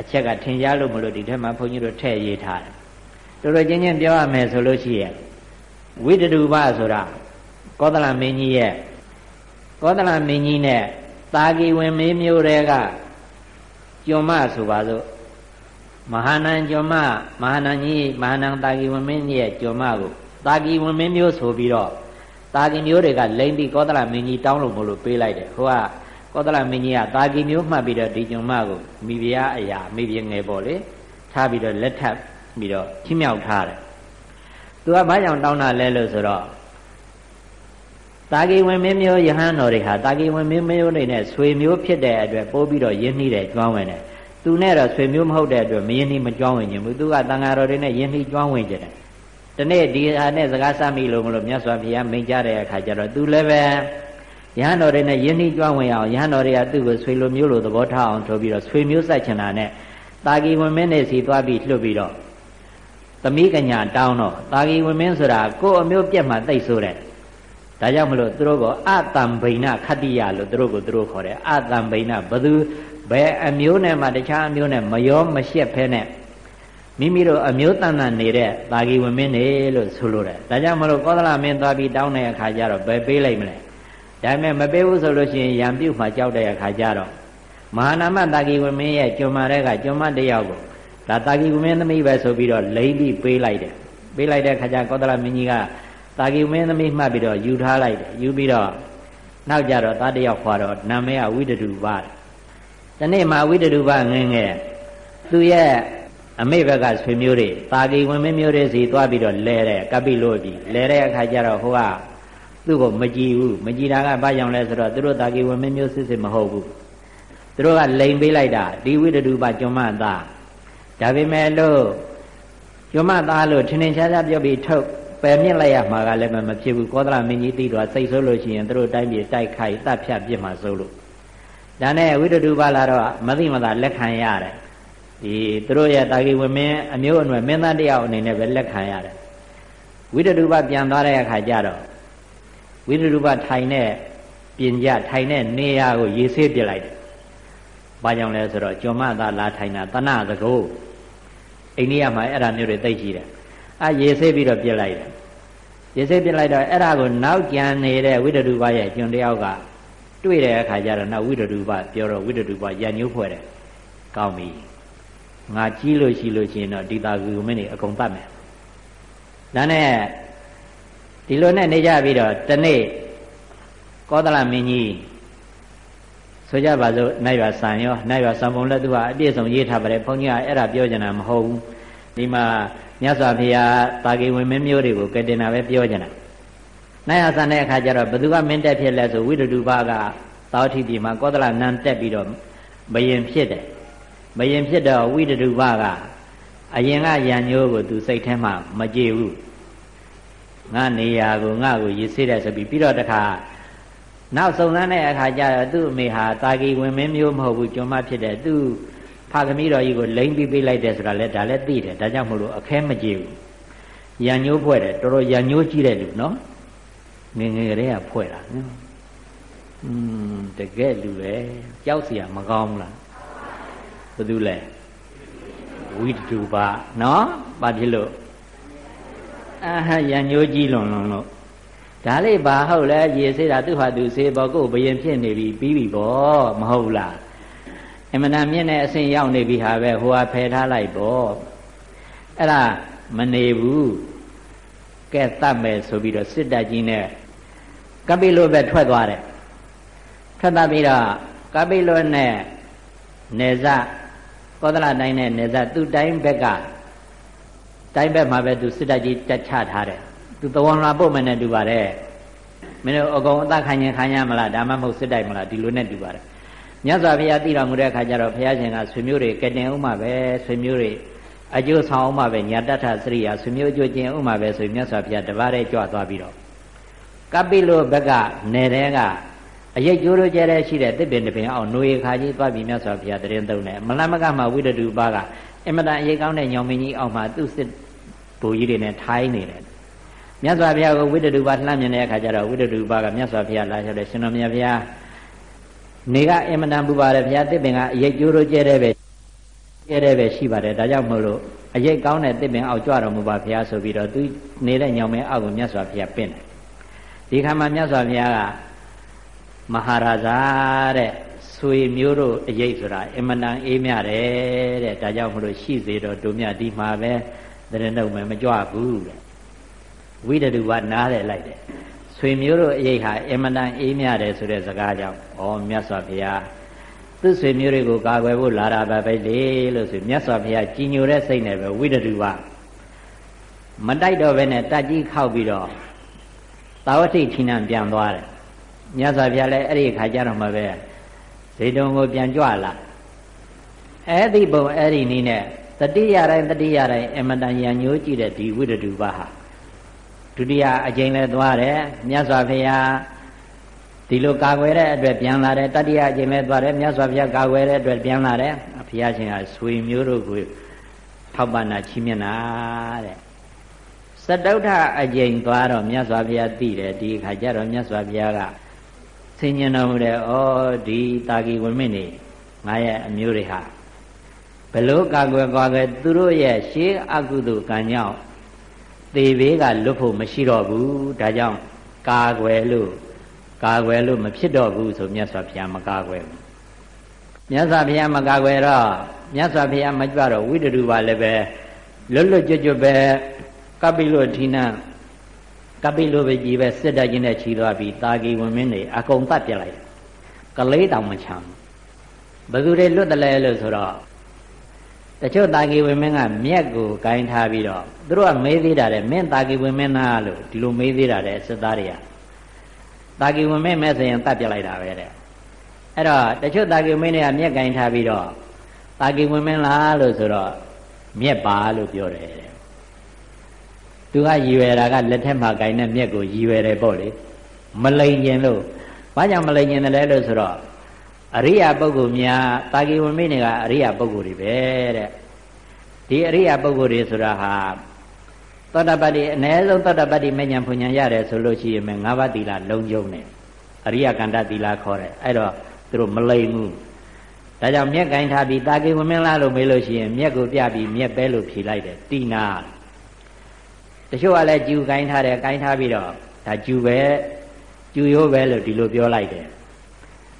S1: အချက်ကထင်ရှားလို့မလို့ဒီထက်မှဘုန်းကြီးတို့ထည့်ရေးထားတယ်တော်တော်ချင်းချင်းပြောရမယ်ဆိုလို့ရှိရင်ဝိတတုပဆိုတာကောသလမင်းကြီးရဲ့ကောသလမင်းကြီးနဲ့ တာဂီဝင်မင်းမျိုးတွေကကျွမ်းမဆိုပါစို့မဟာနန်ကျွမ်းမမဟာနန်ကြီးမဟာနန်တာဂီဝင်မင်းကြီးရဲ့ကျွမ်းမကိုတာဂီဝင်မင်းမျိုးဆိုပြီးတော့တာဂီမျိုးတွေကလိမ့်ပြီးကောသလမင်းကြီးတောင်းလို့မလို့ပေးလိုက်တယ်ဟိုကကောသလမင်းကြီးကတာဂီမျိုးမှတ်ပြီးတော့ဒီကျွမ်းမကိုမိဖုရားအရာမိဖုရားငယ်ပေါ့လေထားပြီးတော့လက်ထပ်ပြီးတော့ချီးမြှောက်ထားတယ်သူကဘာကြောင့်တောင်းတာလဲလို့ဆိုတော့ တာဂီဝင်မင်းမျိုးယဟန်တော်တွေဟာတာဂီဝင်မင်းမျိုးတွေနဲ့ဆွေမျိုးဖြစ်တဲ့အတွက်ပိုးပြီးတော့ယဉ်နှီးတယ်ကျွမ်းဝင်တယ်သူနဲ့တော့ဆွေမျိုးမဟုတ်တဲ့အတွက်မယဉ်နှီးမကျွမ်းဝင်ခြင်းဘူးသူကတန်ဃာတော်တွေနဲ့ယဉ်နှီးကျွမ်းဝင်ကြတယ်ဒီနေ့ဒီဟာနဲ့စကားစမိလို့မလို့မြတ်စွာဘုရားမိန့်ကြတဲ့အခါကျတော့သူလည်းပဲယဟန်တော်တွေနဲ့ယဉ်နှီးကျွမ်းဝင်အောင်ယဟန်တော်တွေကသူ့ကိုဆွေလိုမျိုးလိုသဘောထားအောင်ဆိုပြီးတော့ဆွေမျိုးစိုက်ချင်တာနဲ့တာဂီဝင်မင်းနဲ့စီသွားပြီးလှုပ်ပြီးတော့သမီးကညာတောင်းတော့တာဂီဝင်မင်းဆိုတာကိုယ်အမျိုးပြက်မှတိတ်ဆိုးတယ် ဒါကြောင့်မလို့သူတို့ကအတံဗိဏခတ္တိယလို့သူတို့ကိုသူတို့ခေါ်တယ်အတံဗိဏဘသူဘယ်အမျိုးနဲ့မှတခြားအမျိုးနဲ့မရောမရှက်ဖဲနဲ့မိမိတို့အမျိုးတန်တန်နေတဲ့တာဂီဝင်မင်းနေလို့ဆိုလိုတယ်ဒါကြောင့်မလို့ကောသလမင်းသွားပြီးတောင်းတဲ့အခါကျတော့ဘယ်ပေးလိုက်မလဲဒါပေမဲ့မပေးဘူးဆိုလို့ရှိရင်ရံပြုတ်မှကြောက်တဲ့အခါကျတော့မဟာနာမတာဂီဝင်မင်းရဲ့ကျွမ်းမာတဲ့ကကျွမ်းမတယောက်ကိုဒါတာဂီဝင်မင်းသမီးပဲဆိုပြီးတော့လိမ့်ပြီးပေးလိုက်တယ်ပေးလိုက်တဲ့အခါကျကောသလမင်းကြီးက တာဂီမင်းသမီးမှတ်ပြီးတော့ယူထားလိုက်တယ်ယူပြီးတော့နောက်ကြတော့သားတယောက်ခွာတော့နာမည်ကဝိတတုပတနေ့မှာဝိတတုပငင်းငယ်သူရဲ့အမိဘက်ကဆွေမျိုးတွေတာဂီဝင်မင်းမျိုးတွေစီသွားပြီးတော့လဲတဲ့ကပိလို့ပြီလဲတဲ့အခါကျတော့ဟိုကသူ့ကိုမကြည်ဘူးမကြည်တာကဘာကြောင့်လဲဆိုတော့သူတို့တာဂီဝင်မင်းမျိုးစစ်စစ်မဟုတ်ဘူးသူတို့ကလိန်ပေးလိုက်တာဒီဝိတတုပကျွမ်းမသားဒါပေမဲ့လို့ကျွမ်းမသားလို့ထင်ထင်ရှားရှားပြောပြီးထုတ် ပယ်မြင့်လိုက်ရမှာကလည်းမဖြစ်ဘူးကောသလမင်းကြီးသိတော့စိတ်ဆိုးလို့ရှိရင်သူတို့တိုင်းပြည်တိုက်ခိုက်တတ်ဖြတ်ပြစ်မှာစိုးလို့ဒါနဲ့ဝိတ္တုပါလာတော့မသိမသာလက်ခံရတယ်ဒီသူတို့ရဲ့တာဂီဝမင်းအမျိုးအနွယ်မင်းသားတယောက်အနေနဲ့ပဲလက်ခံရတယ်ဝိတ္တုပပြန်သွားတဲ့အခါကျတော့ဝိတ္တုပထိုင်တဲ့ပြင်ကြထိုင်တဲ့နေရာကိုရေဆေးပြလိုက်တယ်။ဘာကြောင့်လဲဆိုတော့ကျော်မသားလာထိုင်တာတဏသကုအိန္ဒိယမှာအဲ့ဒါမျိုးတွေသိရှိတယ်။ အာရေဆေးပြီးတော့ပြစ်လိုက်တယ်ရေဆေးပြစ်လိုက်တော့အဲ့ဒါကိုနောက်ကြံနေတဲ့ဝိတ္တုပရဲ့ကျွန်တယောက်ကတွေ့တဲ့အခါကျတော့နောက်ဝိတ္တုပပြောတော့ဝိတ္တုပရညှိုးဖွဲ့တယ်ကောင်းပြီငါကြီးလို့ရှိလို့ရှိရင်တော့ဒီတာကူမင်းတွေအကုန်တတ်မယ်ဒါနဲ့ဒီလိုနဲ့နေကြပြီးတော့တနေ့ကောသလမင်းကြီးဆိုကြပါစို့နိုင်ရွာဆံရောနိုင်ရွာဆံပုံလက်သူကအပြည့်စုံရေးထားပါတယ်ဘုန်းကြီးကအဲ့ဒါပြောကြတာမဟုတ်ဘူးဒီမှာ မြတ်စွာဘုရားတာဂေဝင်မင်းမျိုးတွေကိုကတင်တာပဲပြောကြတာနိုင်အဆန်တဲ့အခါကျတော့ဘသူကမင်းတက်ဖြစ်လဲဆိုဝိတ္တုဘကသောတိပြည်မှာကောသလနန်တက်ပြီးတော့ဘယင်ဖြစ်တယ်ဘယင်ဖြစ်တော့ဝိတ္တုဘကအရင်ကရံညိုးကိုသူစိတ်ထဲမှာမကြည့်ဘူးငါနေရာကိုငါ့ကိုရည်စေးတယ်ဆိုပြီးပြီးတော့တခါနောက်စုံစမ်းတဲ့အခါကျတော့သူ့အမေဟာတာဂီဝင်မင်းမျိုးမဟုတ်ဘူးကျွန်မဖြစ်တယ်သူ့ ဖသမီးတော်ကြီးကိုလိမ့်ပြီးပေးလိုက်တယ်ဆိုတာလဲဒါလည်းသိတယ်ဒါကြောင့်မလို့အခဲမကြည့်ဘူးရံညိုးဖွဲ့တယ်တော်တော်ရံညိုးကြည့်တဲ့လူနော်ငငယ်ကလေးကဖွဲ့တာနော်อืมတကယ်လူပဲကြောက်เสียမကောင်းဘူးလားဘယ်သူလဲဝိတုပါနော်ဘာဖြစ်လို့အာဟရံညိုးကြည့်လွန်လွန်လို့ဒါလေးဘာဟုတ်လဲရေစေးတာသူ့ဟာသူစေးပေါ့ကိုဘယင်ဖြစ်နေပြီပြီးပြီပေါ့မဟုတ်လား အမှန်တန်မြင့်တဲ့အဆင့်ရောက်နေပြီဟာပဲဟိုဟာဖယ်ထားလိုက်ပေါ့အဲ့ဒါမနေဘူးကဲတတ်မယ်ဆိုပြီးတော့စစ်တပ်ကြီးနဲ့ကပိလွတ်ပဲထွက်သွားတယ်ထွက်သွားပြီးတော့ကပိလွတ်နဲ့နေဇကောသလတိုင်းနဲ့နေဇသူ့တိုင်းဘက်ကတိုင်းဘက်မှာပဲသူစစ်တပ်ကြီးတက်ချထားတယ်သူသဝံလာပုတ်မယ်နဲ့တူပါတယ်မင်းတို့အကောင်အသက်ခံရင်ခံရမလားဒါမှမဟုတ်စစ်တိုက်မလားဒီလိုနဲ့တူပါတယ် မြတ်စွာဘုရားတည်တော်မူတဲ့အခါကျတော့ဘုရားရှင်ကဆွေမျိုးတွေကတင်ဥမှာပဲဆွေမျိုးတွေအကျိုးဆောင်ဥမှာပဲညာတ္ထစရိယာဆွေမျိုးအကျိုးကျင်ဥမှာပဲဆိုမြတ်စွာဘုရားတပါးတည်းကြွသွားပြီးတော့ကပိလိုဘက်ကနေတဲကအရိတ်ကျိုးတို့ကျဲတဲ့ရှိတဲ့တစ်ပင်တစ်ပင်အောင်နှွေခါကြီးသွားပြီးမြတ်စွာဘုရားတရင်သုံးတယ်မလမကမှာဝိတတုပါကအင်မတန်အရေးကောင်းတဲ့ညောင်မင်းကြီးအောင်မှာသူ့စစ်ဘူကြီးတွေနဲ့ထိုင်းနေတယ်မြတ်စွာဘုရားကိုဝိတ္တုပါလှမ်းမြင်တဲ့အခါကျတော့ဝိတ္တုပါကမြတ်စွာဘုရားလာလျှောက်တယ်ရှင်တော်မြတ်ဘုရား နေကအင်မတန်ပူပါတယ်ဘုရားတစ်ပင်ကအရေးကျိုးတို့ကျဲတဲ့ပဲကျဲတဲ့ပဲရှိပါတယ်ဒါကြောင့်မို့လို့အရေးကောင်းတဲ့တစ်ပင်အောက်ကြွတော်မူပါဘုရားဆိုပြီးတော့သူနေတဲ့ညောင်မဲအောက်ကိုမြတ်စွာဘုရားပင့်တယ်ဒီခါမှာမြတ်စွာဘုရားကမဟာရာဇာတဲ့ဆွေမျိုးတို့အရေးဆိုတာအင်မတန်အေးမြတယ်တဲ့ဒါကြောင့်မလို့ရှိစေတော့တို့မြဒီမှာပဲတရဏုံမယ်မကြွဘူးတဲ့ဝိတ္တုဝနားတယ်လိုက်တယ် ဆွေမျိုးတို့အရေးဟာအင်မတန်အေးမြတယ်ဆိုတဲ့စကားကြောင့်ဩမြတ်စွာဘုရားသူ့ဆွေမျိုးတွေကိုကာကွယ်ဖို့လာတာပဲပဲလေလို့ဆိုမြတ်စွာဘုရားကြီးညိုတဲ့စိတ်နဲ့ပဲဝိတ္တုဝမတိုက်တော့ဘဲနဲ့တက်ကြီးခောက်ပြီးတော့သာဝတိဌိနံပြန်သွားတယ်မြတ်စွာဘုရားလည်းအဲ့ဒီခါကျတော့မှပဲဇေတုံကိုပြန်ကြွလာအဲ့ဒီဘုံအဲ့ဒီနည်းနဲ့တတိယတိုင်းတတိယတိုင်းအမတန်ရံညိုးကြည့်တဲ့ဒီဝိတ္တုပါဟာ ဒုတိယအကျိန်လဲသွားတယ်မြတ်စွာဘုရားဒီလိုကာကွယ်တဲ့အတွက်ပြန်လာတယ်တတိယအကျိန်လဲသွားတယ်မြတ်စွာဘုရားကာကွယ်တဲ့အတွက်ပြန်လာတယ်ဘုရားရှင်ကဆွေမျိုးတို့ကိုထောက်ပံ့တာချီးမြှင့်တာတဲ့စတုထအကျိန်သွားတော့မြတ်စွာဘုရားသိတယ်ဒီခါကျတော့မြတ်စွာဘုရားကဆင်ញင်တော်မူတယ်ဩဒီတာဂီဝိမင်းနေငါရဲ့အမျိုးတွေဟာဘလို့ကာကွယ်ကာကွယ်သူတို့ရဲ့ရှေးအကုသိုလ်ကံကြောင့် သေဘေးကလွတ်ဖို့မရှိတော့ဘူးဒါကြောင့်ကာကွယ်လို့ကာကွယ်လို့မဖြစ်တော့ဘူးဆိုမြတ်စွာဘုရားမကာကွယ်ဘူးမြတ်စွာဘုရားမကာကွယ်တော့မြတ်စွာဘုရားမကြွတော့ဝိတ္တုပါလည်းပဲလွတ်လွတ်ကျွတ်ကျွတ်ပဲကပိလုဌိနကပိလုပဲကြီးပဲစစ်တပ်ချင်းနဲ့ခြီးသွားပြီးတာဂီဝင်မင်းတွေအကုန်တတ်ပြလိုက်တယ်ကလေးတောင်မချမ်းဘယ်သူတွေလွတ်တယ်လဲလို့ဆိုတော့ တချို့တာဂီဝင်မင်းကမြက်ကိုဂိုင်းထားပြီးတော့သူတို့ကမေးသေးတာတဲ့မင်းတာဂီဝင်မင်းနာလို့ဒီလိုမေးသေးတာတဲ့စစ်သားတွေကတာဂီဝင်မင်းမဲ့ဆိုရင်တတ်ပြလိုက်တာပဲတဲ့အဲ့တော့တချို့တာဂီဝင်မင်းတွေကမြက်ဂိုင်းထားပြီးတော့တာဂီဝင်မင်းလားလို့ဆိုတော့မြက်ပါလို့ပြောတယ်တဲ့သူကရည်ရွယ်တာကလက်ထက်မှာဂိုင်းတဲ့မြက်ကိုရည်ရွယ်တယ်ပေါ့လေမလိန်ကျင်လို့ဘာကြောင့်မလိန်ကျင်တယ်လဲလို့ဆိုတော့ အရိယာပုဂ္ဂိုလ်များတာဂီဝမိနေကအရိယာပုဂ္ဂိုလ်တွေပဲတဲ့ဒီအရိယာပုဂ္ဂိုလ်တွေဆိုတာဟာသောတပတ္တိအ ਨੇ ဆုံးသောတပတ္တိမဉ္ဇဉ်ဖွဉ္ဇဉ်ရတယ်ဆိုလို့ရှိရင်ငါးပါးသီလလုံးကျုံနေအရိယကန္တသီလခေါ်တယ်အဲ့တော့သူတို့မလိမ်ဘူးဒါကြောင့်မြက်ကင်ထားပြီးတာဂီဝမင်းလားလို့မေးလို့ရှိရင်မြက်ကိုပြပြီးမြက်ပဲလို့ဖြေလိုက်တယ်တိနာတချို့ကလည်းကျူကင်ထားတယ်ကင်ထားပြီးတော့ဒါကျူပဲကျူရိုးပဲလို့ဒီလိုပြောလိုက်တယ်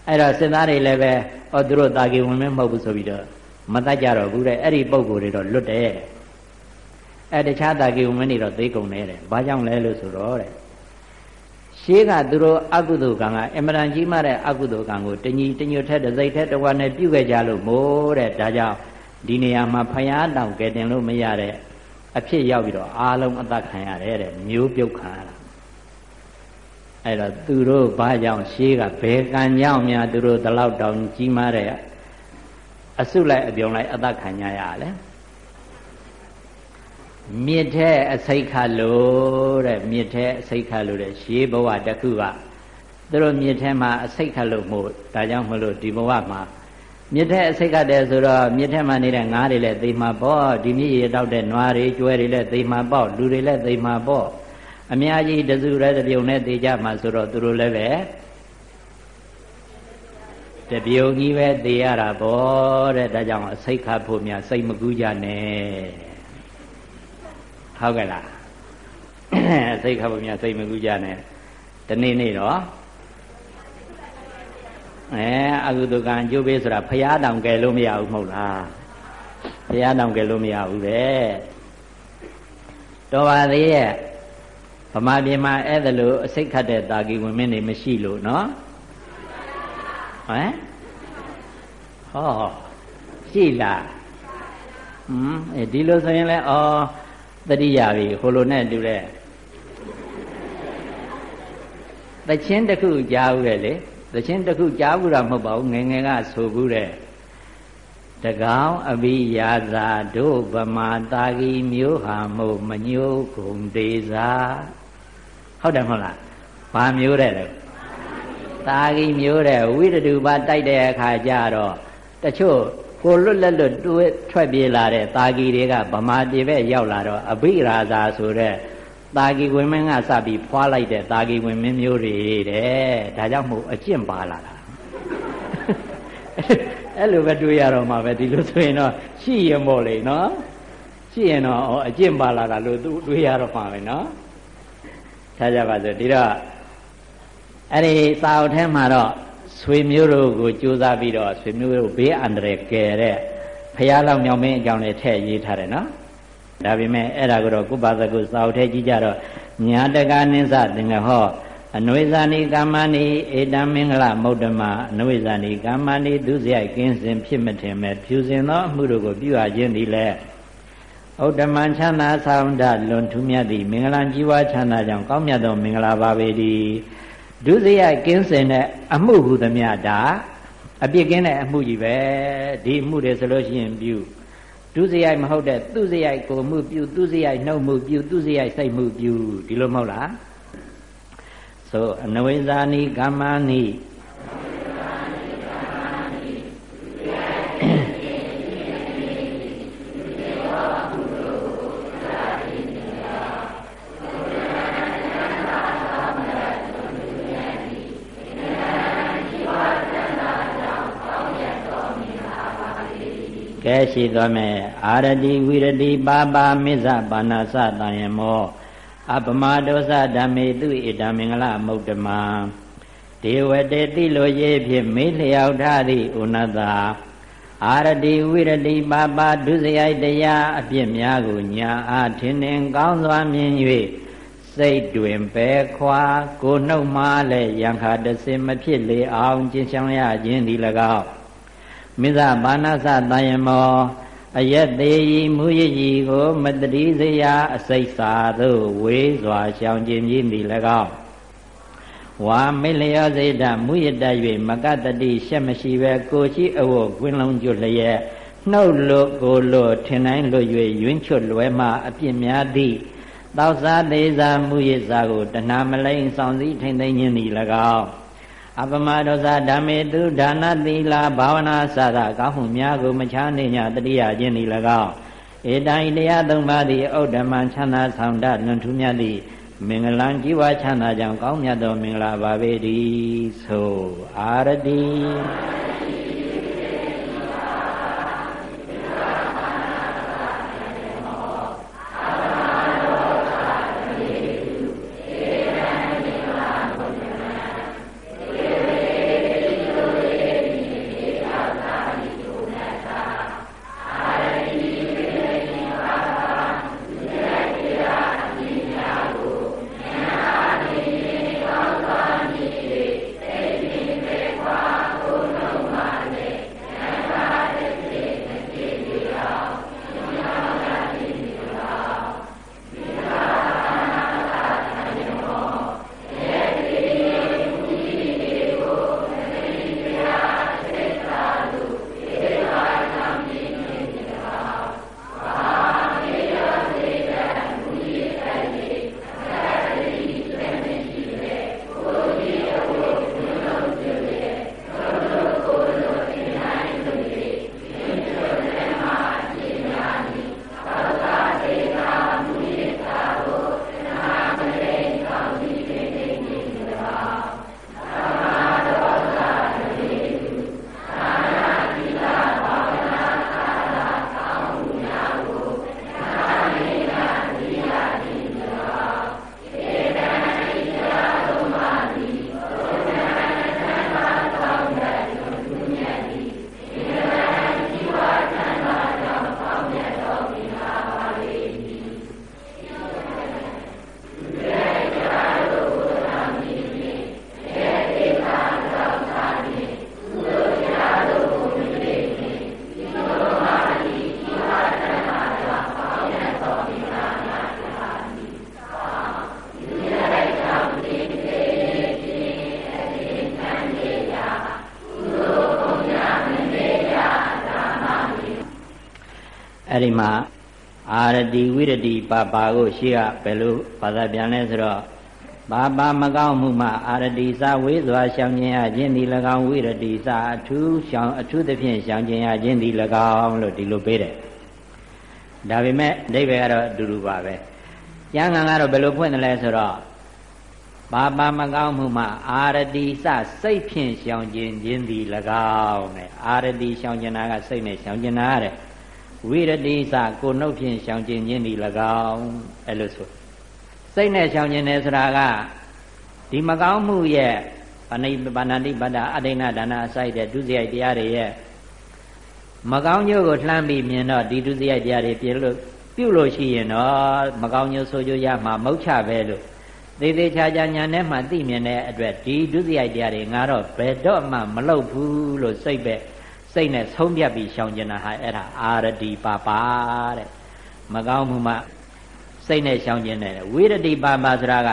S1: အဲ့တော့စစ်သားတွေလည်းပဲဟောသူတို့တာဂီဝင်မင်းမဟုတ်ဘူးဆိုပြီးတော့မတတ်ကြတော့ဘူးတဲ့အဲ့ဒီပုံကိုယ်တွေတော့လွတ်တယ်အဲ့တခြားတာဂီဝင်မင်းတွေတော့သိကုန်တယ်တဲ့ဘာကြောင့်လဲလို့ဆိုတော့တဲ့ရှေးကသူတို့အကုသိုလ်ကံကအင်မတန်ကြီးမားတဲ့အကုသိုလ်ကံကိုတညီတညွတ်ထက်တစိတ်ထက်တဝါနဲ့ပြုခဲ့ကြလို့မို့တဲ့ဒါကြောင့်ဒီနေရာမှာဖယားတောင်ကဲတင်လို့မရတဲ့အဖြစ်ရောက်ပြီးတော့အားလုံးအသက်ခံရတယ်တဲ့မျိုးပြုတ်ခံရတာ အဲ့တော့သူတို့ဘာကြောင့်ရှေးကဘယ်ကံကြောင့်များသူတို့ဒီလောက်တောင်ကြီးမားတဲ့အစုလိုက်အပြုံလိုက်အသက်ခံရရလဲမြစ်ထဲအစိတ်ခတ်လို့တဲ့မြစ်ထဲအစိတ်ခတ်လို့တဲ့ရှေးဘဝတစ်ခုကသူတို့မြစ်ထဲမှာအစိတ်ခတ်လို့မို့ဒါကြောင့်မလို့ဒီဘဝမှာမြစ်ထဲအစိတ်ခတ်တယ်ဆိုတော့မြစ်ထဲမှာနေတဲ့ငါးတွေလည်းသိမှာပေါ့ဒီမြစ်ရေတောက်တဲ့နွားတွေကျွဲတွေလည်းသိမှာပေါ့လူတွေလည်းသိမှာပေါ့ အများကြီးတစုရဲတပြုံနဲ့သိကြမှာဆိုတော့သူတို့လည်းပဲတပြုံကြီးပဲသိရတာပေါ့တဲ့ဒါကြောင့်အစိတ်ခတ်ဖို့များစိတ်မကူးကြနဲ့ဟုတ်ကဲ့လားစိတ်ခတ်ဖို့များစိတ်မကူးကြနဲ့ဒီနေ့နေ့တော့အဲအကုသကံကျိုးပေးဆိုတာဖရာတောင်ကယ်လို့မရဘူးမဟုတ်လားဖရာတောင်ကယ်လို့မရဘူးပဲတော်ပါသေးရဲ့ ဗမာပြည်မှာအဲ့ဒါလို့အစိတ်ခတ်တဲ့တာဂီဝင်မင်းတွေမရှိလို့နော်ဟမ်ဟောရှိလားဟွန်းအဲဒီလိုဆိုရင်လဲဩတတိယပြီဟိုလိုနဲ့တူတဲ့တချင်းတစ်ခုကြားဦးရဲ့လေသချင်းတစ်ခုကြားဘူးတာမဟုတ်ပါဘူးငယ်ငယ်ကဆိုဘူးတဲ့တကောင်အဘိယာသာတို့ဗမာတာဂီမျိုးဟာမို့မညိုးကုန်သေးစာ ဟုတ်တယ်မဟုတ်လားဘာမျိုးတဲ့လဲတာဂီမျိုးတဲ့ဝိတတုပါတိုက်တဲ့အခါကျတော့တချို့ကိုလွတ်လက်လွတ်တွဲထွက်ပြေးလာတဲ့တာဂီတွေကဗမာပြည်ပဲရောက်လာတော့အဘိရာဇာဆိုတဲ့တာဂီဝင်မင်းကစပြီးဖွာလိုက်တဲ့တာဂီဝင်မင်းမျိုးတွေတဲ့ဒါကြောင့်မို့အကျင့်ပါလာတာအဲ့လိုပဲတွေးရတော့မှာပဲဒီလိုဆိုရင်တော့ရှိရင်မို့လေနော်ရှိရင်တော့အကျင့်ပါလာတာလို့သူတွေးရတော့မှာပဲနော် ထားကြပါစို့ဒီတော့အဲ့ဒီစာအုပ်ထဲမှာတော့ဆွေမျိုးတို့ကိုကြိုးစားပြီးတော့ဆွေမျိုးတို့ဘေးအန္တရာယ်ကယ်တဲ့ဖះလောက်မြောင်မင်းအကြောင်းလေးထည့်ရေးထားတယ်နော်ဒါပေမဲ့အဲ့ဒါကိုတော့ကုပါဇကုစာအုပ်ထဲကြည့်ကြတော့ညာတကနိစ္စသင်္ကဟောအနဝိဇာနိကာမဏိဧတံမင်္ဂလမௌတ္တမအနဝိဇာနိကာမဏိဒုစရိုက်ကင်းစင်ဖြစ်မထင်မဲ့ဖြူစင်သောအမှုတို့ကိုပြုအပ်ခြင်းသည်လည်း ဥဒ္ဓမံချမ်းသာဆောင်တလွန်ထူးမြတ်သည့်မင်္ဂလာကြီးဝါချမ်းသာကြောင့်ကောင်းမြတ်သောမင်္ဂလာပါပေသည်ဒုစရိုက်ကင်းစင်တဲ့အမှုဟုသမျှဒါအပြစ်ကင်းတဲ့အမှုကြီးပဲဒီအမှုတွေဆိုလို့ရှိရင်ပြုဒုစရိုက်မဟုတ်တဲ့သူစရိုက်ကိုမှုပြုသူစရိုက်နှုတ်မှုပြုသူစရိုက်စိတ်မှုပြုဒီလိုမဟုတ်လားဆိုအနဝိဇာနိကမ္မာနိ ကဲရှိသွားမယ်အာရတိဝိရတိပါပါမိစ္ဆပါဏာစတယမောအပမဒောသဓမ္မေသူဣဒံမင်္ဂလမုဒ္ဓမာဒေဝတေတိလိုရေးဖြင့်မေးလျောက်ထားသည့်ဥနတအာရတိဝိရတိပါပါဒုစရိုက်တရားအပြစ်များကိုညာအားထင်ထင်ကောင်းစွာမြင်၍စိတ်တွင်ပဲခွာကိုနှုတ်မှလည်းယံခါတစင်မဖြစ်လေအောင်ကျင့်ဆောင်ရခြင်းသည်၎င်း မိဇဘာနာစတယမောအယက်သေးဤမူရည်ကိုမတတိစရာအစိတ်စာသို့ဝေးစွာရှောင်ကျင်ခြင်းသည်၎င်းဝါမိလျောစေတမူရတတ်၍မကတတိရှက်မရှိပဲကိုရှိအဝတ်ကွင်းလုံးကျွလျက်နှုတ်လို့ကိုလို့ထင်တိုင်းလွတ်၍ယွင်းချွတ်လွယ်မှအပြစ်များသည့်သောစားသေးစာမူရစာကိုတဏမလိန်ဆောင်စည်းထိမ့်သိမ့်ခြင်းသည်၎င်း အပမဒောဇဓမ္မေတုဒါနသီလာဘာဝနာစသကောင်းမှုများကိုမချားနေညတတိယခြင်းသည်၎င်းဧတံဤတရားသုံးပါးသည်ဩဒ္ဓမံချမ်းသာဆောင်တလွန်ထူးမြတ်သည့်မင်္ဂလံជីវချမ်းသာကြောင့်ကောင်းမြတ်သောမင်္ဂလာပါပေတည်းဆိုအာရတိ အဲ့ဒီမှာအာရတိဝိရတိပါပါကိုရှေ့ကဘယ်လိုဘာသာပြန်လဲဆိုတော့ပါပါမကောင်းမှုမှအာရတိစဝေးစွာရှောင်ခြင်းရခြင်းဒီ၎င်းဝိရတိစအထူးရှောင်အထူးသဖြင့်ရှောင်ခြင်းရခြင်းဒီ၎င်းလို့ဒီလိုပေးတယ်ဒါပေမဲ့အဓိပ္ပာယ်ကတော့အတူတူပါပဲကျမ်းဂန်ကတော့ဘယ်လိုဖွင့်တယ်လဲဆိုတော့ပါပါမကောင်းမှုမှာအာရတိစစိတ်ဖြင့်ရှောင်ကျင်ခြင်းသည်၎င်းတဲ့အာရတိရှောင်ကျင်တာကစိတ်နဲ့ရှောင်ကျင်တာတဲ့ ဝိရတိစကိုနှုတ်ဖြင့်ရှောင်ကျင်ခြင်းသည်၎င်းအဲ့လိုဆိုစိတ်နဲ့ရှောင်ကျင်တယ်ဆိုတာကဒီမကောင်းမှုရဲ့ဗဏိပါဏာတိပတ္တအဋိဏဒါနအစိုက်တဲ့ဒုစရိုက်တရားတွေရဲ့မကောင်းကျိုးကိုလှမ်းပြီးမြင်တော့ဒီဒုစရိုက်တရားတွေပြလို့ပြုလို့ရှိရင်တော့မကောင်းကျိုးဆိုကြရမှာမုတ်ချပဲလို့သေးသေးချာချာညာနဲ့မှသိမြင်တဲ့အတွက်ဒီဒုစရိုက်တရားတွေငါတော့ဘယ်တော့မှမလုပ်ဘူးလို့စိတ်ပဲ စိတ်နဲ့ဆုံးဖြတ်ပြီးရှောင်ကျင်တာဟာအဲ့ဒါအာရတိပါပါတဲ့မကောင်းမှုမှစိတ်နဲ့ရှောင်ကျင်တယ်ဝိရတိပါပါဆိုတာက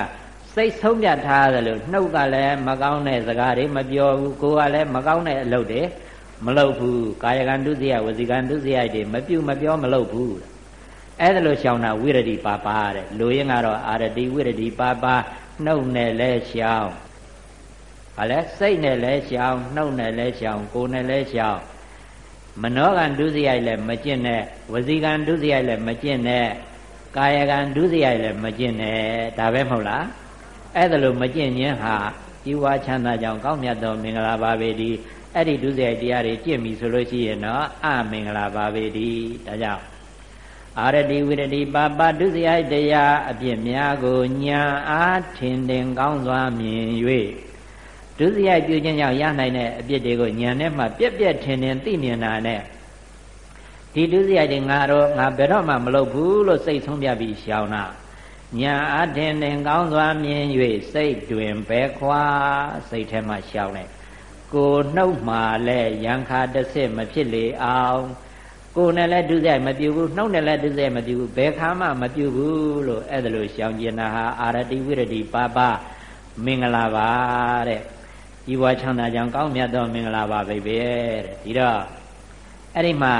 S1: စိတ်ဆုံးဖြတ်ထားတယ်လို့နှုတ်ကလည်းမကောင်းတဲ့စကားတွေမပြောဘူးကိုယ်ကလည်းမကောင်းတဲ့အလုပ်တွေမလုပ်ဘူးကာယကံဒုစရိုက်ဝစီကံဒုစရိုက်တွေမပြုမပြောမလုပ်ဘူးအဲ့ဒါလို့ရှောင်တာဝိရတိပါပါတဲ့လူရင်းကတော့အာရတိဝိရတိပါပါနှုတ်နဲ့လဲရှောင် ဘာလဲစိတ်နဲ့လဲရှောင်နှုတ်နဲ့လဲရှောင်ကိုယ်နဲ့လဲရှောင်မနောကံဒုစရိုက်လည်းမကျင့်နဲ့ဝစီကံဒုစရိုက်လည်းမကျင့်နဲ့ကာယကံဒုစရိုက်လည်းမကျင့်နဲ့ဒါပဲမဟုတ်လားအဲ့ဒါလို့မကျင့်ခြင်းဟာជីវချမ်းသာကြောင့်ကောင်းမြတ်သောမင်္ဂလာပါပေဒီအဲ့ဒီဒုစရိုက်တရားတွေကျင့်ပြီဆိုလို့ရှိရင်တော့အမင်္ဂလာပါပေဒီဒါကြောင့်အာရတိဝိရတိပါပဒုစရိုက်တရားအပြစ်များကိုညာအားထင်တင်ကောင်းစွာမြင်၍ ဒုစရိုက်ပြုခြင်းကြောင့်ရနိုင်တဲ့အပြစ်တွေကိုညာနဲ့မှပြက်ပြက်ထင်ထင်သိမြင်တာနဲ့ဒီဒုစရိုက်တွေငါတော့ငါဘယ်တော့မှမလုပ်ဘူးလို့စိတ်ဆုံးပြပြီးရှောင်တာညာအထင်တင်ကောင်းစွာမြင်၍စိတ်တွင်ပဲခွာစိတ်ထဲမှာရှောင်တယ်ကိုနှုတ်မှလည်းရံခါတစ်စစ်မဖြစ်လေအောင်ကိုယ်နဲ့လည်းဒုစရိုက်မပြုဘူးနှုတ်နဲ့လည်းဒုစရိုက်မပြုဘူးဘယ်ခါမှမပြုဘူးလို့အဲ့ဒါလို့ရှောင်ကျင်တာဟာအာရတိဝိရတိပါပါမင်္ဂလာပါတဲ့ ဒီဘဝချမ်းသာကြောင်းကောင်းမြတ်သောမင်္ဂလာပါပဲတဲ့ဒီတော့အဲ့ဒီမှာ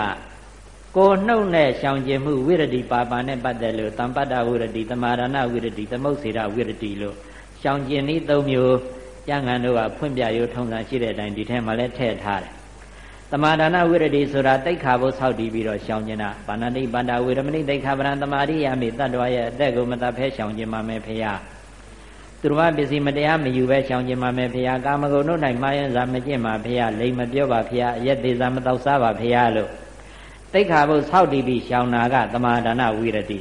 S1: ကိုနှုတ်နဲ့ရှောင်ကျင်မှုဝိရတိပါပါနဲ့ပတ်သက်လို့တမ္ပတ္တဝိရတိတမာရဏဝိရတိသမုတ်စေရဝိရတိလို့ရှောင်ကျင်ဤသုံးမျိုးကျမ်းဂန်တို့ကဖွင့်ပြရိုးထုံးစံရှိတဲ့အတိုင်းဒီထဲမှာလည်းထည့်ထားတယ်တမာဒါနဝိရတိဆိုတာတိတ်ခါဖို့ဆောက်တည်ပြီးတော့ရှောင်ကျင်တာဘာဏတိပန္တာဝေရမဏိတိတ်ခါပရံတမာရိယာမိတတ္တဝရဲ့အသက်ကိုမတတ်ဖဲရှောင်ကျင်ပါမယ်ဖေယ သူတော်ဘာပစ္စည်းမတရားမယူပဲရှောင်ကျင်ပါမယ်ဖေယကာမဂုဏ်တို့၌မှားယွင်းစွာမကျင့်ပါဖေယလိမ်မပြောပါဖေယအရက်သေးစွာမတောက်စားပါဖေယလို့တိတ်ခါဖို့ဆောက်တည်ပြီးရှောင်နာကတမာဒါနဝိရတိ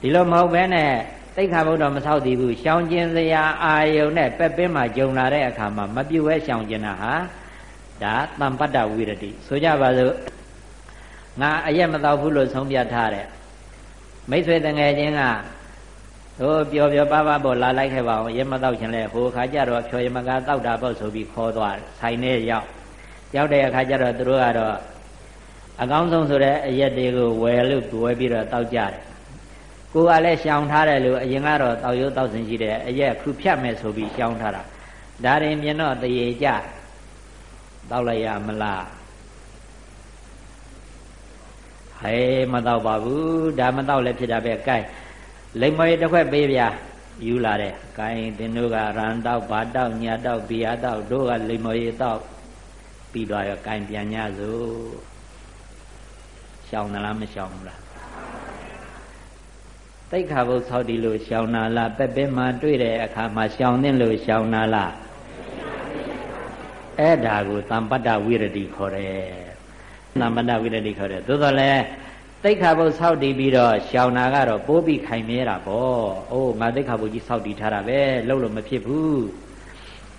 S1: ဒီလိုမဟုတ်ဘဲနဲ့တိတ်ခါဘုဒ္ဓမဆောက်တည်ဘူးရှောင်ကျင်စရာအာယုံနဲ့ပက်ပင်းမှာဂျုံလာတဲ့အခါမှာမပြုတ်ဝဲရှောင်ကျင်တာဟာဒါတမ္ပတ္တဝိရတိဆိုကြပါစို့ငါအရက်မတော့ဘူးလို့ဆုံးဖြတ်ထားတယ်မိတ်ဆွေတငယ်ချင်းက ဟိုပျော်ပျော်ပါပါပေါ်လာလိုက်ခဲ့ပါအောင်ရက်မတော့ခြင်းလဲဟိုခါကျတော့ဖြော်ရမကတောက်တာပေါ့ဆိုပြီးခေါ်သွားတယ်ဆိုင်ထဲရောက်ရောက်တဲ့အခါကျတော့သူတို့ကတော့အကောင်းဆုံးဆိုတဲ့အရက်တွေကိုဝယ်လို့ဝယ်ပြီးတော့တောက်ကြတယ်ကိုကလည်းရှောင်ထားတယ်လို့အရင်ကတော့တောက်ရိုးတောက်စင်ရှိတယ်အရက်ခုဖြတ်မယ်ဆိုပြီးရှောင်ထားတာဒါရင်မြင်တော့တရေကြတောက်လိုက်ရမလားဟဲမတော့ပါဘူးဒါမတော့လည်းဖြစ်တာပဲကဲ လိမ္မောတစ်ခွက်ပေးဗျာယူလာတယ်ကဲသင်တို့ကရန်တော့ဘာတော့ညာတော့ဘီယာတော့တို့ကလိမ္မောရေတော့ပြီးသွားရောကဲပြန်ညစို့ရှောင်သလားမရှောင်ဘူးလားတိတ်ခါဘုဆောက်တီလို့ရှောင်နာလားပက်ပင်းမှာတွေ့တဲ့အခါမှာရှောင်သင့်လို့ရှောင်နာလားအဲ့ဒါကိုတမ္ပတ္တဝိရတိခေါ်တယ်တမ္ပတ္တဝိရတိခေါ်တယ်သို့တော်လည်း တိတ်ခါဘုဆောက်တည်ပြီးတော့ရှောင်နာကတော့ပိုးပြီးခိုင်မြဲတာပေါ့အိုးငါတိတ်ခါဘုကြီးဆောက်တည်ထားတာပဲလှုပ်လို့မဖြစ်ဘူး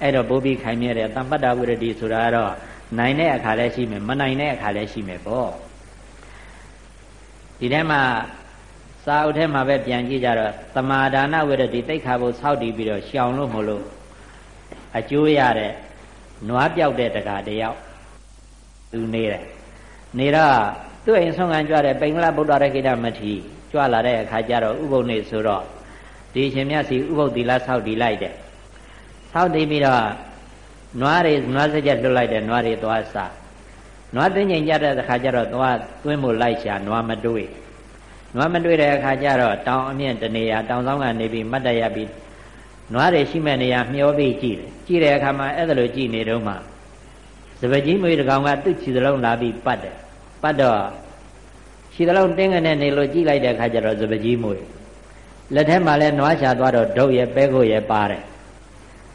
S1: အဲ့တော့ပိုးပြီးခိုင်မြဲတယ်တမ္ပတ္တဝိရတိဆိုတာကတော့နိုင်တဲ့အခါလည်းရှိမယ်မနိုင်တဲ့အခါလည်းရှိမယ်ပေါ့ဒီထဲမှာစာအုပ်ထဲမှာပဲပြန်ကြည့်ကြတော့တမာဒါနဝိရတိတိတ်ခါဘုဆောက်တည်ပြီးတော့ရှောင်လို့မလို့အကျိုးရတဲ့နွားပြောက်တဲ့တကာတယောက်သူနေတယ်နေတော့ သူ့အိမ်ဆုံးခံကြွတဲ့ပိင်္ဂလဗုဒ္ဓရခိတမထေရကြွလာတဲ့အခါကျတော့ဥပုပ်နေဆိုတော့ဒီရှင်မြတ်စီဥပုပ်သီလဆောက်တည်လိုက်တယ်ဆောက်တည်ပြီးတော့နွားတွေနွားစကြက်လွတ်လိုက်တယ်နွားတွေသွားစားနွားသိငိမ်ကြတဲ့အခါကျတော့သွားသွင်းဖို့လိုက်ရှာနွားမတွေ့နွားမတွေ့တဲ့အခါကျတော့တောင်အမြင့်တနေရာတောင်ဆောင်ကနေပြီးမတ်တရပြီးနွားတွေရှိမဲ့နေရာမျောပြီးကြည့်တယ်ကြည့်တဲ့အခါမှာအဲ့ဒါလိုကြည့်နေတော့မှစပကြီးမွေးတကောင်ကသူ့ခြေစလုံးလာပြီးပတ်တယ် ပတ်တော့ခြေစလုံးတင်းကနေနေလို့ကြည့်လိုက်တဲ့အခါကျတော့စပကြီးမွေးလက်ထဲမှာလဲနွားချသွားတော့ဒုတ်ရဲ့ပဲကိုရဲ့ပါတယ်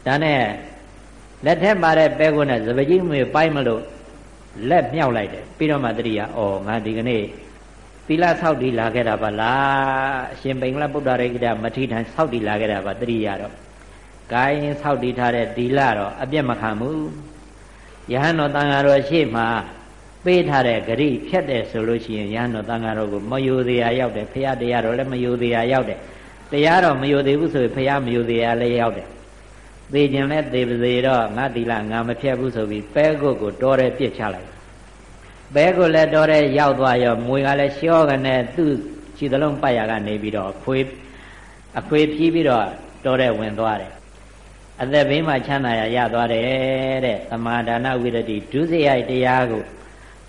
S1: ဒါနဲ့လက်ထဲမှာတဲ့ပဲကိုနဲ့စပကြီးမေပိုင်းမလို့လက်မြောက်လိုက်တယ်ပြီးတော့မှတတိယဩငါဒီကနေ့သီလဆောက်တည်လာခဲ့တာပါလားအရှင်ဘင်္ဂလဗုဒ္ဓရေကမထိထန်ဆောက်တည်လာခဲ့တာပါတတိယတော့ကိုင်းဆောက်တည်ထားတဲ့ဒီလတော့အပြတ်မခံဘူးယဟန်တော်တန်ဃာတော်ရှေ့မှာ ပေးထားတဲ့ဂရိဖြတ်တယ်ဆိုလို့ရှိရင်ယဟန်တော်တန်ဃာတော်ကိုမယိုသေးရရောက်တယ်ဖရာတရားတော်လည်းမယိုသေးရရောက်တယ်တရားတော်မယိုသေးဘူးဆိုရင်ဖရာမယိုသေးရလည်းရောက်တယ်သေခြင်းလဲသေပါစေတော့ငါတိလငါမဖြတ်ဘူးဆိုပြီးပဲကုတ်ကိုတော်တယ်ပြစ်ချလိုက်ပဲကုတ်လည်းတော်တယ်ရောက်သွားရောမွေကလည်းရှောကနေသူ့ခြေသလုံးပတ်ရကနေပြီးတော့ခွေးအခွေဖြီးပြီးတော့တော်တယ်ဝင်သွားတယ်အသက်ဘေးမှာချမ်းသာရရသွားတယ်တဲ့သမာဒါနဝိရတိဒုစရိုက်တရားကို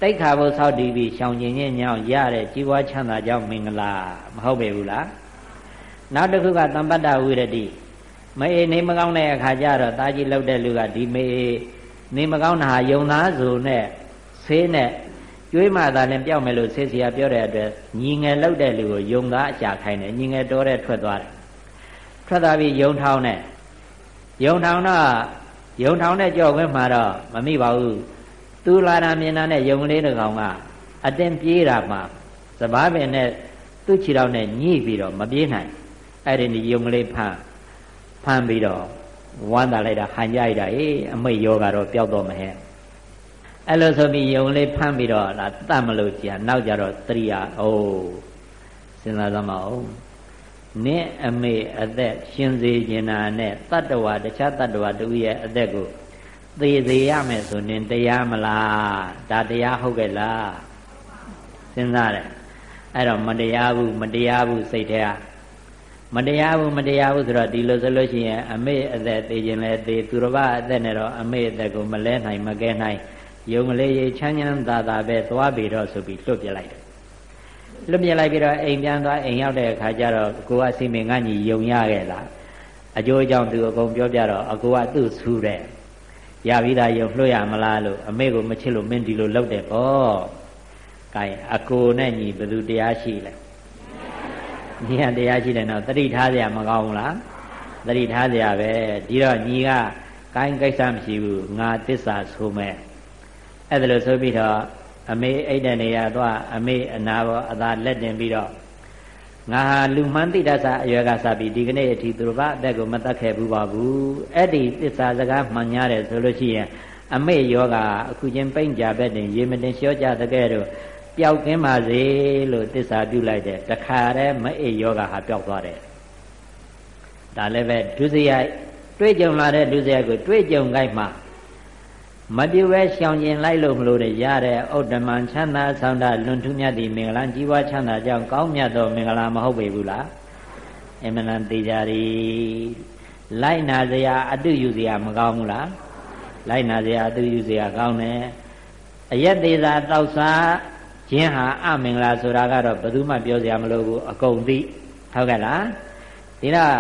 S1: တိတ်ခါဖို့ဆောက်တည်ပြီးရှောင်ကျင်ခြင်းညောင်းရတဲ့ជីវချမ်းသာကြောင့်မင်္ဂလာမဟုတ်ပေဘူးလားနောက်တစ်ခုကတမ္ပတ္တဝိရတိမအေးနေမကောင်းတဲ့အခါကျတော့တာကြီးလောက်တဲ့လူကဒီမေအေးနေမကောင်းတာဟာယုံသားစုနဲ့ဆေးနဲ့ကျွေးမှသာလည်းပြောက်မယ်လို့ဆေးစရာပြောတဲ့အတွက်ညီငယ်လောက်တဲ့လူကိုယုံသားအကြာခိုင်းတယ်ညီငယ်တော်တဲ့ထွက်သွားတယ်ထွက်သွားပြီးယုံထောင်းတဲ့ယုံထောင်းတော့ယုံထောင်းတဲ့ကြော့ခွင်းမှာတော့မမိပါဘူး သူလာတာမြင်တာနဲ့ယုံကလေးတစ်ကောင်ကအတင်းပြေးတာမှစပားပင်နဲ့သူ့ခြေထောက်နဲ့ညှိပြီးတော့မပြေးနိုင်အဲ့ဒီယုံကလေးဖမ်းဖမ်းပြီးတော့ဝမ်းသာလိုက်တာဟန်ကြိုက်တာအေးအမိတ်ယောကတော့ပျောက်တော့မဟဲ့အဲ့လိုဆိုပြီးယုံလေးဖမ်းပြီးတော့လာတတ်မလို့ကြာနောက်ကြတော့တရိယာအိုးစဉ်းစားသမောင်းနင့်အမေအသက် ရှင်စေခြင်းနာနဲ့တတ္တဝါတခြားတတ္တဝါတူရဲ့အသက်ကို သေသေးရမယ်ဆိုရင်တရားမလားဒါတရားဟုတ်ကဲ့လားစဉ်းစားတယ်အဲ့တော့မတရားဘူးမတရားဘူးစိတ်ထဲကမတရားဘူးမတရားဘူးဆိုတော့ဒီလိုဆိုလို့ရှိရင်အမေအသက်သေခြင်းလဲသေသူတော်ဘာအသက်နဲ့တော့အမေအသက်ကိုမလဲနိုင်မကဲနိုင်ယုံကလေးရေချမ်းချမ်းသာသာပဲသွားပြီတော့ဆိုပြီးလွတ်ပြလိုက်တယ်လွတ်ပြလိုက်ပြီးတော့အိမ်ပြန်သွားအိမ်ရောက်တဲ့အခါကျတော့ကိုကစီမင်ငါညီယုံရခဲ့လားအကျိုးအကြောင်းသူအကုန်ပြောပြတော့အကိုကသူ့ဆူတဲ့ ရပြီးသားယုံလွှတ်ရမလားလို့အမေကိုမချစ်လို့မင်းဒီလိုလုပ်တယ်ပေါ့။ကဲအကိုနဲ့ညီဘယ်သူတရားရှိလဲ။ညီကတရားရှိတယ်နော်တတိထားစရာမကောင်းဘူးလား။တတိထားစရာပဲဒီတော့ညီကကိုင်းကိစ္စမရှိဘူးငါတစ္ဆာဆိုမဲ့အဲ့ဒါလို့ဆိုပြီးတော့အမေအိတ်တဲ့နေရာတော့အမေအနာဘောအသာလက်တင်ပြီးတော့ ငါဟာလူမှန်းသိတတ်စာအရွယ်ကစပြီးဒီကနေ့အထိသူတို့ဘာအသက်ကိုမတတ်ခဲ့ဘူးပါဘူးအဲ့ဒီသစ္စာစကားမှန်ရတယ်ဆိုလို့ရှိရင်အမေယောဂအခုချင်းပိန့်ကြပဲတင်ရေမတင်လျှောကြတကဲ့တော့ပျောက်ကင်းပါစေလို့သစ္စာပြုလိုက်တယ်တခါတည်းမအေယောဂဟာပျောက်သွားတယ်ဒါလည်းပဲဒုစရိုက်တွေ့ကြုံလာတဲ့ဒုစရိုက်ကိုတွေ့ကြုံခိုက်မှ မပြုပဲရှောင်ကျင်လိုက်လို့မလို့ရတဲ့ဥဒ္ဓမံချမ်းသာဆောင်တာလွန်ထူးမြတ်သည့်မင်္ဂလာကြီးပွားချမ်းသာကြောင်းကောင်းမြတ်သောမင်္ဂလာမဟုတ်ပေဘူးလားအမှန်တန်သေးကြရီလိုက်နာစရာအတုယူစရာမကောင်းဘူးလားလိုက်နာစရာအတုယူစရာကောင်းတယ်အယက်သေးသာတောက်စားခြင်းဟာအမင်္ဂလာဆိုတာကတော့ဘယ်သူမှပြောစရာမလိုဘူးအကုန်သိဟုတ်ကဲ့လားဒီတော့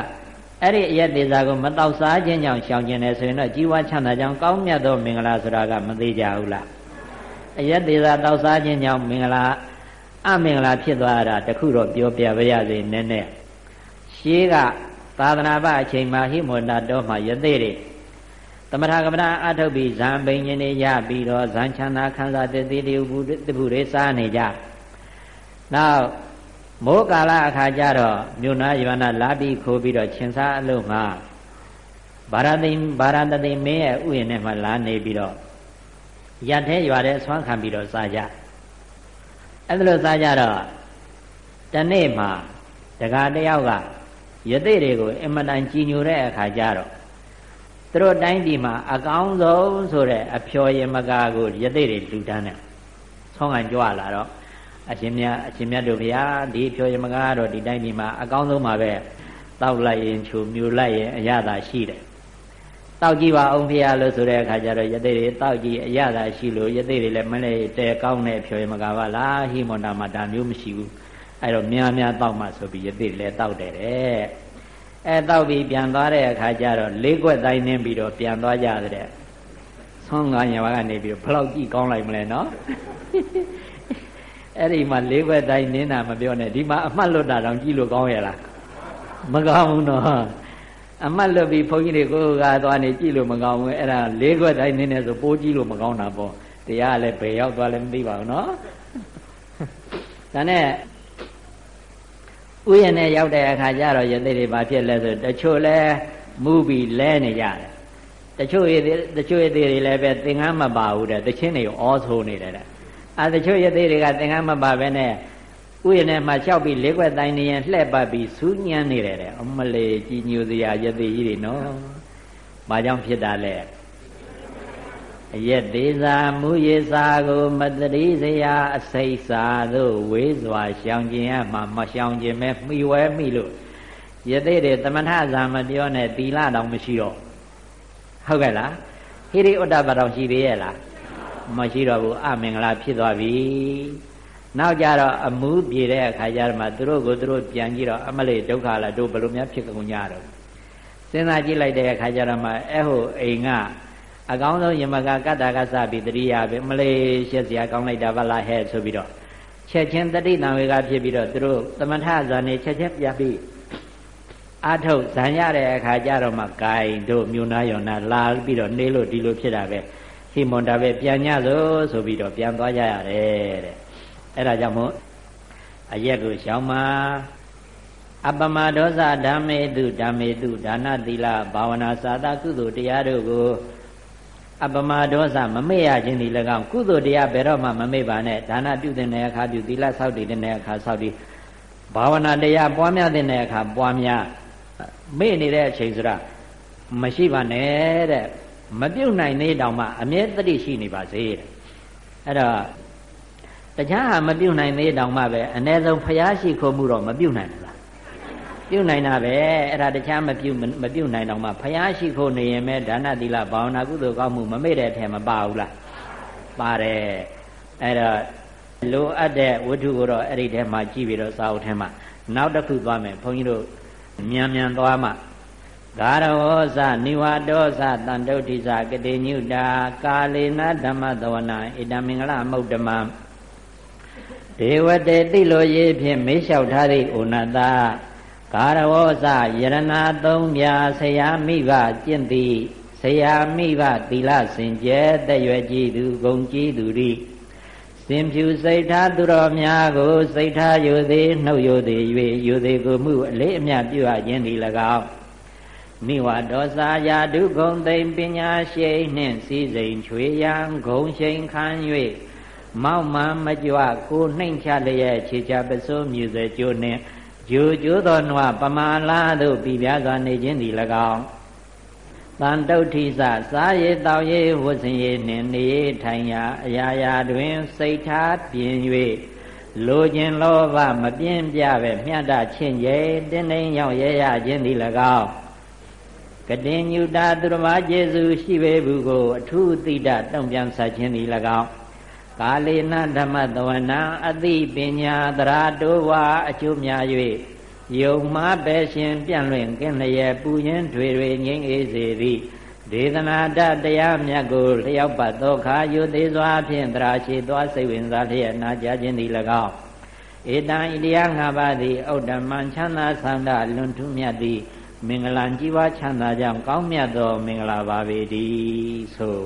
S1: အဲ့ဒီအယက်သေးစာကိုမတောက်စားခြင်းကြောင့်ရှောင်ကျင်တယ်ဆိုရင်တော့ជីវချမ်းသာကြောင့်ကောင်းမြတ်သောမင်္ဂလာဆိုတာကမသေးကြဘူးလားအယက်သေးစာတောက်စားခြင်းကြောင့်မင်္ဂလာအမင်္ဂလာဖြစ်သွားတာတခုတော့ပြောပြပါရစေနည်းနည်းရှေးကသာသနာ့ဘအချိန်မှာဟိမောနာတော်မှာယသိတွေသမထကမ္မနာအထုတ်ပြီးဇံပိန်ရှင်တွေရပြီးတော့ဇံချမ်းသာခံစားတည်တည်တပုတပုတွေစားနေကြနောက် မိုးကာလအခါကျတော့မြို့နာယဝနာလာပြီးခိုးပြီးတော့ရှင်စားအလုံးမှာဗာရတိဗာရတတိမင်းရဲ့ဥယျာဉ်ထဲမှာလာနေပြီးတော့ရထဲရွာတဲ့ဆွမ်းခံပြီးတော့စားကြအဲ့ဒါလို့စားကြတော့တနေ့မှာတကားတယောက်ကယသိတွေကိုအမတန်ကြည်ညိုတဲ့အခါကျတော့သူတို့တိုင်းပြည်မှာအကောင်းဆုံးဆိုတဲ့အဖျော်ယမကာကိုယသိတွေလူတန်းတယ်ဆောင်းကန်ကြွလာတော့ အရှင်မြတ်အရှင်မြတ်တို့ဘုရားဒီဖြောရမကားတော့ဒီတိုင်းဒီမှာအကောင်းဆုံးပါပဲတောက်လိုက်ရင်ခြုံမြူလိုက်ရင်အရသာရှိတယ်တောက်ကြည့်ပါအောင်ဘုရားလို့ဆိုတဲ့အခါကျတော့ယသိတွေတောက်ကြည့်အရသာရှိလို့ယသိတွေလည်းမလဲတဲကောင်းတဲ့ဖြောရမကားပါလားဟိမန္တာမှာဒါမျိုးမရှိဘူးအဲ့တော့များများတောက်မှဆိုပြီးယသိတွေလည်းတောက်တယ်တဲ့အဲတောက်ပြီးပြန်သွားတဲ့အခါကျတော့လေးကွက်တိုင်းနှင်းပြီးတော့ပြန်သွားကြတဲ့ဆွမ်းငါးညဝကနေပြီးတော့ဘလောက်ကြည့်ကောင်းလိုက်မလဲနော် အဲ့ဒီမှာလေးဘက်တိုင်းနင်းတာမပြောနဲ့ဒီမှာအမှတ်လွတ်တာတောင်ကြည့်လို့ကောင်းရလားမကောင်းဘူးနော်အမတ်လွတ်ပြီးဘုန်းကြီးတွေကိုကသွားနေကြည့်လို့မကောင်းဘူးအဲ့ဒါလေးခွက်တိုင်းနေနေဆိုပိုးကြည့်လို့မကောင်းတာပေါ့တရားလည်းဘယ်ရောက်သွားလဲမသိပါဘူးနော်ဒါနဲ့ဥယျာဉ်နဲ့ရောက်တဲ့အခါကျတော့ယသိတွေဘာဖြစ်လဲဆိုတချို့လဲမူပြီးလဲနေကြတယ်တချို့ရသေးတချို့ရသေးတွေလည်းပဲသင်္ကန်းမပါဘူးတဲ့တချင်းတွေဩဆိုးနေတယ်တဲ့ အဲတချို့ရသေးတွေကသင်္ကန်းမပါဘဲနဲ့ဥယျာဉ်ထဲမှာလျှောက်ပြီးလေးခွက်တိုင်းနေရင်လှဲ့ပတ်ပြီးစူးညမ်းနေတယ်တဲ့အမလေးကြီးညိုစရာရသေးကြီးတွေနော်။ဘာကြောင့်ဖြစ်တာလဲအရက်သေးစာမူရစာကိုမတတိစရာအစိတ်စာတို့ဝေးစွာရှောင်ကျင်ရမှာမရှောင်ကျင်မဲမှီဝဲမိလို့ရသေးတယ်တမထဇာမပြောနဲ့သီလတောင်မရှိတော့ဟုတ်ကဲ့လားဟိရိဥဒ္ဒပတောင်ရှိသေးရဲ့လား မရှိတော့ဘူးအမင်္ဂလာဖြစ်သွားပြီနောက်ကြတော့အမှုပြေတဲ့အခါကျတော့မှသူတို့ကိုသူတို့ပြန်ကြည့်တော့အမလေးဒုက္ခလားတို့ဘယ်လိုများဖြစ်ကုန်ကြတော့စဉ်းစားကြည့်လိုက်တဲ့အခါကျတော့မှအဲ့ဟိုအိမ်ကအကောင်းဆုံးယမကကတ္တာကစပြီးတတိယပဲမလေးရှက်စရာကောင်းလိုက်တာဗလားဟဲ့ဆိုပြီးတော့ချက်ချင်းတတိတံဝေကဖြစ်ပြီးတော့သူတို့သမထဇာနေချက်ချင်းပြပြီးအာထုတ်ဇံရတဲ့အခါကျတော့မှဂိုင်တို့မြို့နာယောနာလာပြီးတော့နေလို့ဒီလိုဖြစ်တာပဲ ဟိမွန်တာပဲပြန်ညဆိုဆိုပြီးတော့ပြန်သွားကြရတယ်တဲ့အဲ့ဒါကြောင့်မို့အရက်ကိုရှောင်မှာအပမဒောဇဓမ္မေတုဓမ္မေတုဒါနသီလဘာဝနာစာသကုသိုလ်တရားတို့ကိုအပမဒောဇမမေ့ရခြင်းဒီ၎င်းကုသိုလ်တရားဘယ်တော့မှမမေ့ပါနဲ့ဒါနပြုတဲ့အခါပြုသီလဆောက်တည်တဲ့အခါဆောက်တည်ဘာဝနာတရားပွားများတဲ့အခါပွားများမေ့နေတဲ့အချိန်ဆိုတာမရှိပါနဲ့တဲ့ မပြုတ်နိုင်သေးတောင်မှအမြဲတတိရှိနေပါစေတဲ့အဲ့တော့တရားဟာမပြုတ်နိုင်သေးတောင်မှပဲအ ਨੇ ဆုံးဖျားရှိခိုးမှုတော့မပြုတ်နိုင်ဘူးလားပြုတ်နိုင်တာပဲအဲ့ဒါတရားမပြုတ်မပြုတ်နိုင်တော့မှဖျားရှိခိုးနေရင်ပဲဒါနသီလဘာဝနာကုသိုလ်ကောင်းမှုမမေ့တဲ့အထက်မပါဘူးလားပါတယ်အဲ့တော့လိုအပ်တဲ့ဝတ္ထုကိုတော့အဲ့ဒီထဲမှာကြည့်ပြီးတော့စာအုပ်ထဲမှာနောက်တစ်ခုသွားမယ်ဘုန်းကြီးတို့မြန်မြန်သွားမှ ဂါရဝောဇနိဝတောဇတန်တုဋ္ဌိဇကတိညုတာကာလေနဓမ္မသဝနာဣတမင်္ဂလမုဒ္ဓမဒေဝတေတိလိုရေးဖြင့်မေးလျှောက်ထားသည့်ဩနတာကာရဝောဇယရဏသုံးပြဆရာမိဘကျင့်သည်ဆရာမိဘသီလစင်ကြဲတဲ့ရွယ်ကြည်သူဂုံကြည်သူရိစင်ဖြူစိတ်ထားသူတော်များကို စိတ်ထားယူသည်နှုတ်ယူသည်၍ယူသည်ကိုမှုအလေးအမြတ်ပြုအပ်ခြင်းသည်၎င်း မိဝဒောစာယာဒုဂုံသိမ့်ပညာရှိနှင့်စည်းစိမ်ချွေရန်ဂုံရှိန်ခံ၍မောက်မှမကြွကိုနှိမ့်ချလျက်ခြေချပစိုးမြူစေကျိုးနှင့်ဂျိုကျိုးသောနွားပမာလာသို့ပြပြစွာနေခြင်းသည်၎င်းတန်တုဋ္ဌိစစားရည်တောက်ရည်ဝတ်စင်ရည်နှင့်နေထိုင်ရာအရာရာတွင် စိတ်ထားပြင်၍လိုခြင်းလောဘမပြင်းပြပဲမြတ်တချင်းရဲ့တင်းတင်းရောက်ရဲရခြင်းသည်၎င်း ကတင်ညူတာသူတော်မကျေစုရှိပေဘူးကို အထူးသိတတုံပြန်ဆက်ခြင်းသည်၎င်းကာလေနဓမ္မတဝနာအသိပညာသရာတိုးဝါအကျိုးများ၍ယုံမှားပဲရှင်ပြန့်လွင့်ကင်းလျက်ပူရင်းတွေတွေငြိမ့်အေးစေသည်ဒေသနာတတရားမြတ်ကိုလျောက်ပတ်သောခါယုသေးစွာဖြင့်တရာရှိသွားစိတ်ဝင်စားလျက်နာကြားခြင်းသည်၎င်းဧတံဣတရား၅ပါးသည်ဩဒ္ဓမံချမ်းသာဆန္ဒလွန်ထူးမြတ်သည် မင်္ဂလာကြီးပွားချမ်းသာကြောင်းကောင်းမြတ်သောမင်္ဂလာပါပေတည်းဆို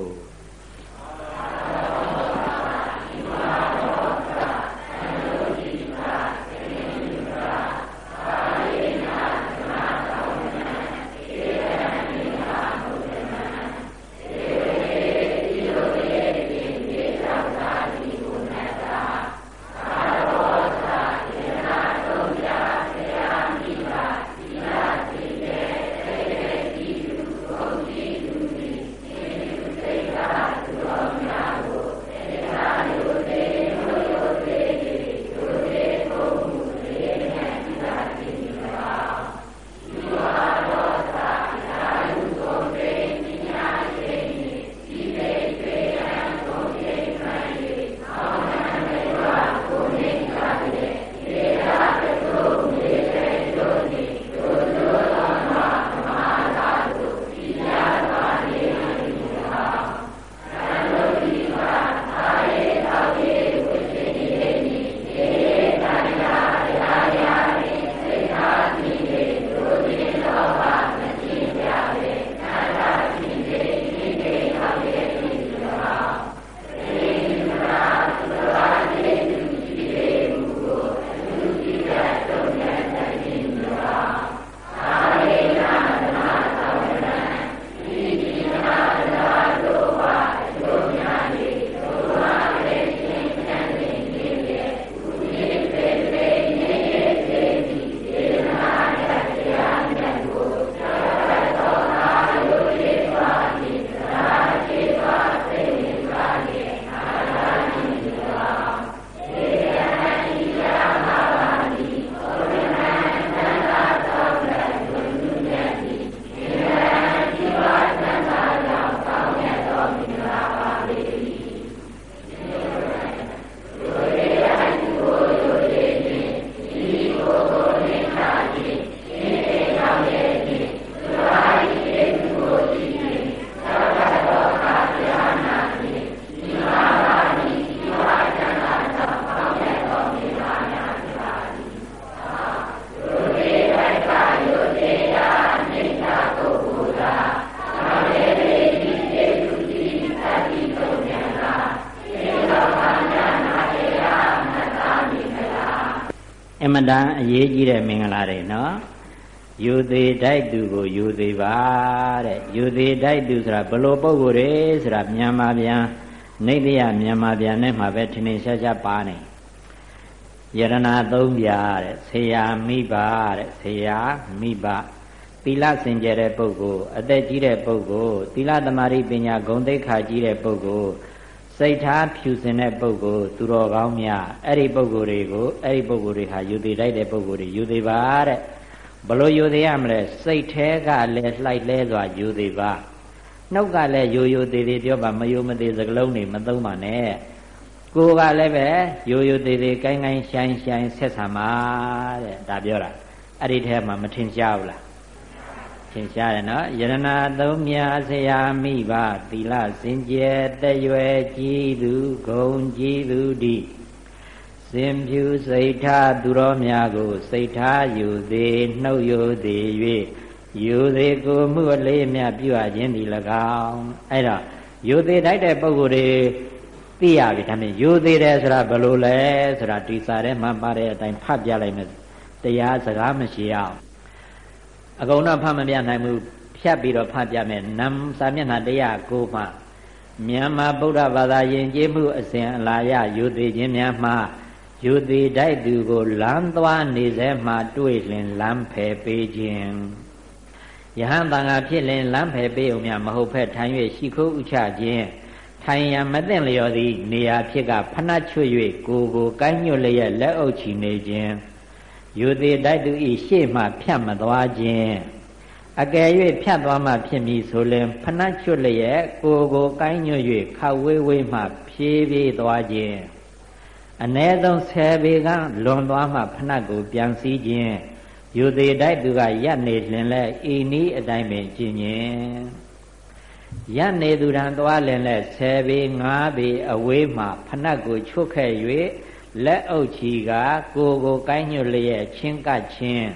S1: သေးတိုက်သူကိုယူသေးပါတဲ့ယူသေးတိုက်သူဆိုတာဘလို့ပုံကိုယ်တွေဆိုတာမြန်မာပြန်နေတရမြန်မာပြန်နဲ့မှာပဲထင်ထင်ရှားရှားပါနေယရနာသုံးပြတဲ့ဆေယာမိဘတဲ့ဆေယာမိဘသီလစင်ကြယ်တဲ့ပုဂ္ဂိုလ်အသက်ကြီးတဲ့ပုဂ္ဂိုလ်သီလသမารိပညာဂုဏ်သိက္ခာကြီးတဲ့ပုဂ္ဂိုလ်စိတ်ထားဖြူစင်တဲ့ပုဂ္ဂိုလ်သူတော်ကောင်းများအဲ့ဒီပုဂ္ဂိုလ်တွေကိုအဲ့ဒီပုဂ္ဂိုလ်တွေဟာယူသေးတိုက်တဲ့ပုဂ္ဂိုလ်တွေယူသေးပါတဲ့ ဘလို့ယူသေးရမလဲစိတ်แท้ကလည်းလှိုက်လဲစွာယူသေးပါနှုတ်ကလည်းယိုယိုသေးသေးပြောပါမယိုမသေးစကလုံးတွေမသုံးပါနဲ့ကိုယ်ကလည်းပဲယိုယိုသေးသေးကိုင်းကိုင်းရှိုင်းရှိုင်းဆက်ဆံပါတဲ့ဒါပြောတာအဲ့ဒီထဲမှာမထင်ရှားဘူးလားထင်ရှားတယ်နော်ယရဏသုံးမြာဆရာမိဘသီလစင်ကြယ်တရွယ်ကြည်သူဂုံကြည်သူဒီ စင်ဖြူစိတ်ထားသူတော်များကိုစိတ်ထားယူသေးနှုတ်ယူသေး၍ယူသေးကိုမှုအလေးမြပြုအပ်ခြင်းဒီ၎င်းအဲ့တော့ယူသေးတိုက်တဲ့ပုံကိုယ်တွေသိရပြီဒါနဲ့ယူသေးတယ်ဆိုတာဘယ်လိုလဲဆိုတာဒီစာထဲမှာပါတဲ့အတိုင်းဖတ်ပြလိုက်မယ်တရားစကားမရှိအောင်အကုန်တော့ဖတ်မပြနိုင်ဘူးဖြတ်ပြီးတော့ဖတ်ပြမယ်နမ်စာမျက်နှာ109မှာမြန်မာဗုဒ္ဓဘာသာယဉ်ကျေးမှုအစဉ်အလာရယူသေးခြင်းများမှာ ယူသေးတိုက်သူကိုလမ်းသွားနေစေမှတွေ့လင်လမ်းဖယ်ပေးခြင်းယဟန်တန်ဃာဖြစ်လင်လမ်းဖယ်ပေးုံများမဟုတ်ဖက်ထိုင်၍ရှိခိုးဥချခြင်းထိုင်ရန်မသိလျော်သည့်နေရာဖြစ်ကဖနှတ်ချွတ်၍ကိုကိုကိုင်းညွတ်လျက်လက်အုပ်ချီနေခြင်းယူသေးတိုက်သူဤရှေ့မှဖြတ်မသွားခြင်းအကယ်၍ဖြတ်သွားမှဖြစ်မည်ဆိုလင်ဖနှတ်ချွတ်လျက်ကိုကိုကိုင်းညွတ်၍ခဝေးဝေးမှဖြည်းဖြည်းသွားခြင်း အ ਨੇ ဆုံး10ပေကလွန်သွားမှဖနှတ်ကိုပြန်စည်းခြင်းယူသေးတိုက်သူကရက်နေလင်လဲဤနီးအတိုင်းပင်ကျင့်ခြင်းရက်နေသူတန်သွားလင်လဲ10ပေ9ပေအဝေးမှဖနှတ်ကိုချွတ်ခဲ့၍လက်အုပ်ချီကကိုကိုကိုင်းညွတ်လျက်ချင်းကပ်ချင်း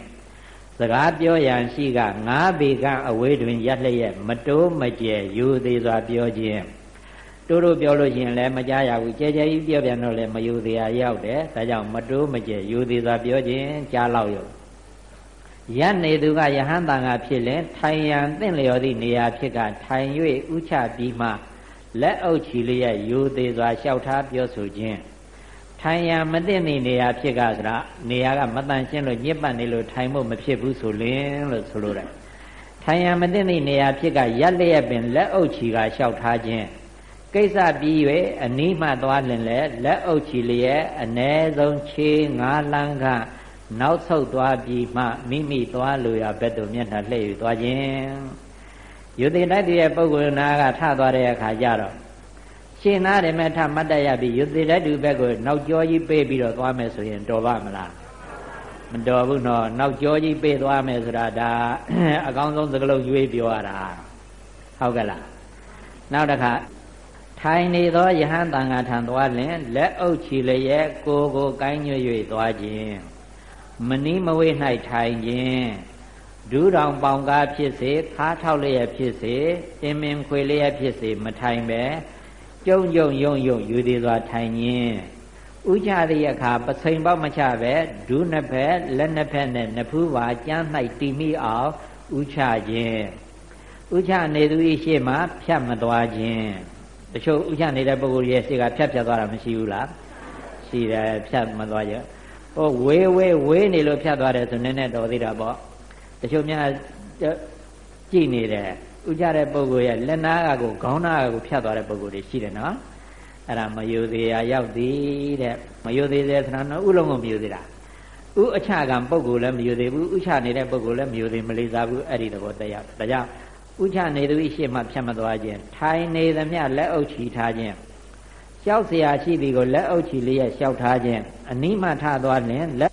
S1: စကားပြောရန်ရှိကငါးပေကအဝေးတွင်ရက်လျက်မတိုးမကျဲယူသေးစွာပြောခြင်း တိုးတိုးပြောလို့ရှိရင်လည်းမကြားရဘူးကြဲကြဲကြီးပြောပြန်တော့လည်းမယူသေးရရောက်တယ်ဒါကြောင့်မတိုးမကျဲယူသေးစွာပြောခြင်းကြားလောက်ရုံရနေသူကယဟန်တန်ကဖြစ်လင်ထိုင်ရန်သင့်လျော်သည့်နေရာဖြစ်ကထိုင်၍ဥချပြီးမှလက်အုပ်ချီလျက်ယူသေးစွာလျှောက်ထားပြောဆိုခြင်းထိုင်ရန်မသိနေနေရာဖြစ်ကဆိုတာနေရာကမတန်ရှင်းလို့ညစ်ပတ်နေလို့ထိုင်ဖို့မဖြစ်ဘူးဆိုလင်းလို့ဆိုလိုတယ်ထိုင်ရန်မသိနေနေရာဖြစ်ကရက်လျက်ပင်လက်အုပ်ချီကလျှောက်ထားခြင်း ကိစ္စပြီး၍အနီးမှသွားလင်လဲလက်အုပ်ချီလျက်အ ਨੇ ဆုံးခြေငါးလန်းကနောက်ဆုတ်သွားပြီးမှမိမိသွားလိုရာဘက်သို့မျက်နှာလှည့်ယူသွားခြင်းယူတိတိုက်တဲ့ပုဂ္ဂိုလ်နာကထသွားတဲ့အခါကျတော့ရှင်းသားတယ်မဲ့ထမတ်တရပြီးယူတိတိုက်သူဘက်ကိုနောက်ကျောကြီးပေးပြီးတော့သွားမယ်ဆိုရင်တော်ပါမလားမတော်ဘူးနော်နောက်ကျောကြီးပေးသွားမယ်ဆိုတာဒါအကောင်းဆုံးသကလုံးရွေးပြောရတာဟုတ်ကဲ့လားနောက်တစ်ခါ ထိုင်နေသောယဟန်တန်ဃာထံသွားလင်လက်အုပ်ချီလျက်ကိုကိုကိုင်းညွ၍သွားခြင်းမနီးမဝေး၌ထိုင်ခြင်းဒူးတောင်ပေါင်ကားဖြစ်စေခါထောက်လျက်ဖြစ်စေတင်မင်ခွေလျက်ဖြစ်စေမထိုင်ပဲကြုံကြုံယုံယုံယူသေးစွာထိုင်ခြင်းဥချသည့်အခါပစိန်ပေါက်မချပဲဒူးနှစ်ဖက်လက်နှစ်ဖက်နဲ့နဖူးပါကြမ်း၌တီမိအောင်ဥချခြင်းဥချနေသူ၏ရှေ့မှာဖြတ်မသွားခြင်း တချို့ဥချနေတဲ့ပုဂ္ဂိုလ်ရဲ့ရှေ့ကဖြတ်ဖြတ်သွားတာမရှိဘူးလားရှိတယ်ဖြတ်မသွားကြဟိုဝေးဝေးဝေးနေလို့ဖြတ်သွားတယ်ဆိုနည်းနည်းတော်သေးတာပေါ့တချို့များကြည့်နေတယ်ဥကြတဲ့ပုဂ္ဂိုလ်ရဲ့လက်နာကကိုခေါင်းနာကကိုဖြတ်သွားတဲ့ပုဂ္ဂိုလ်တွေရှိတယ်နော်အဲ့ဒါမယုသေးရရောက်သည်တဲ့မယုသေးသေးဆိုတာနော်ဥလုံးကိုမယုသေးတာဥအချကံပုဂ္ဂိုလ်လည်းမယုသေးဘူးဥချနေတဲ့ပုဂ္ဂိုလ်လည်းမယုသေးမလေးစားဘူးအဲ့ဒီသဘောတရားဒါကြောင့် ဥချနေသူရှိမှဖြတ်မသွားခြင်းထိုင်နေသမျှလက်အုပ်ချီထားခြင်းလျှောက်เสียရှိသည်ကိုလက်အုပ်ချီလျက်လျှောက်ထားခြင်းအနိမထသွားလင်လက်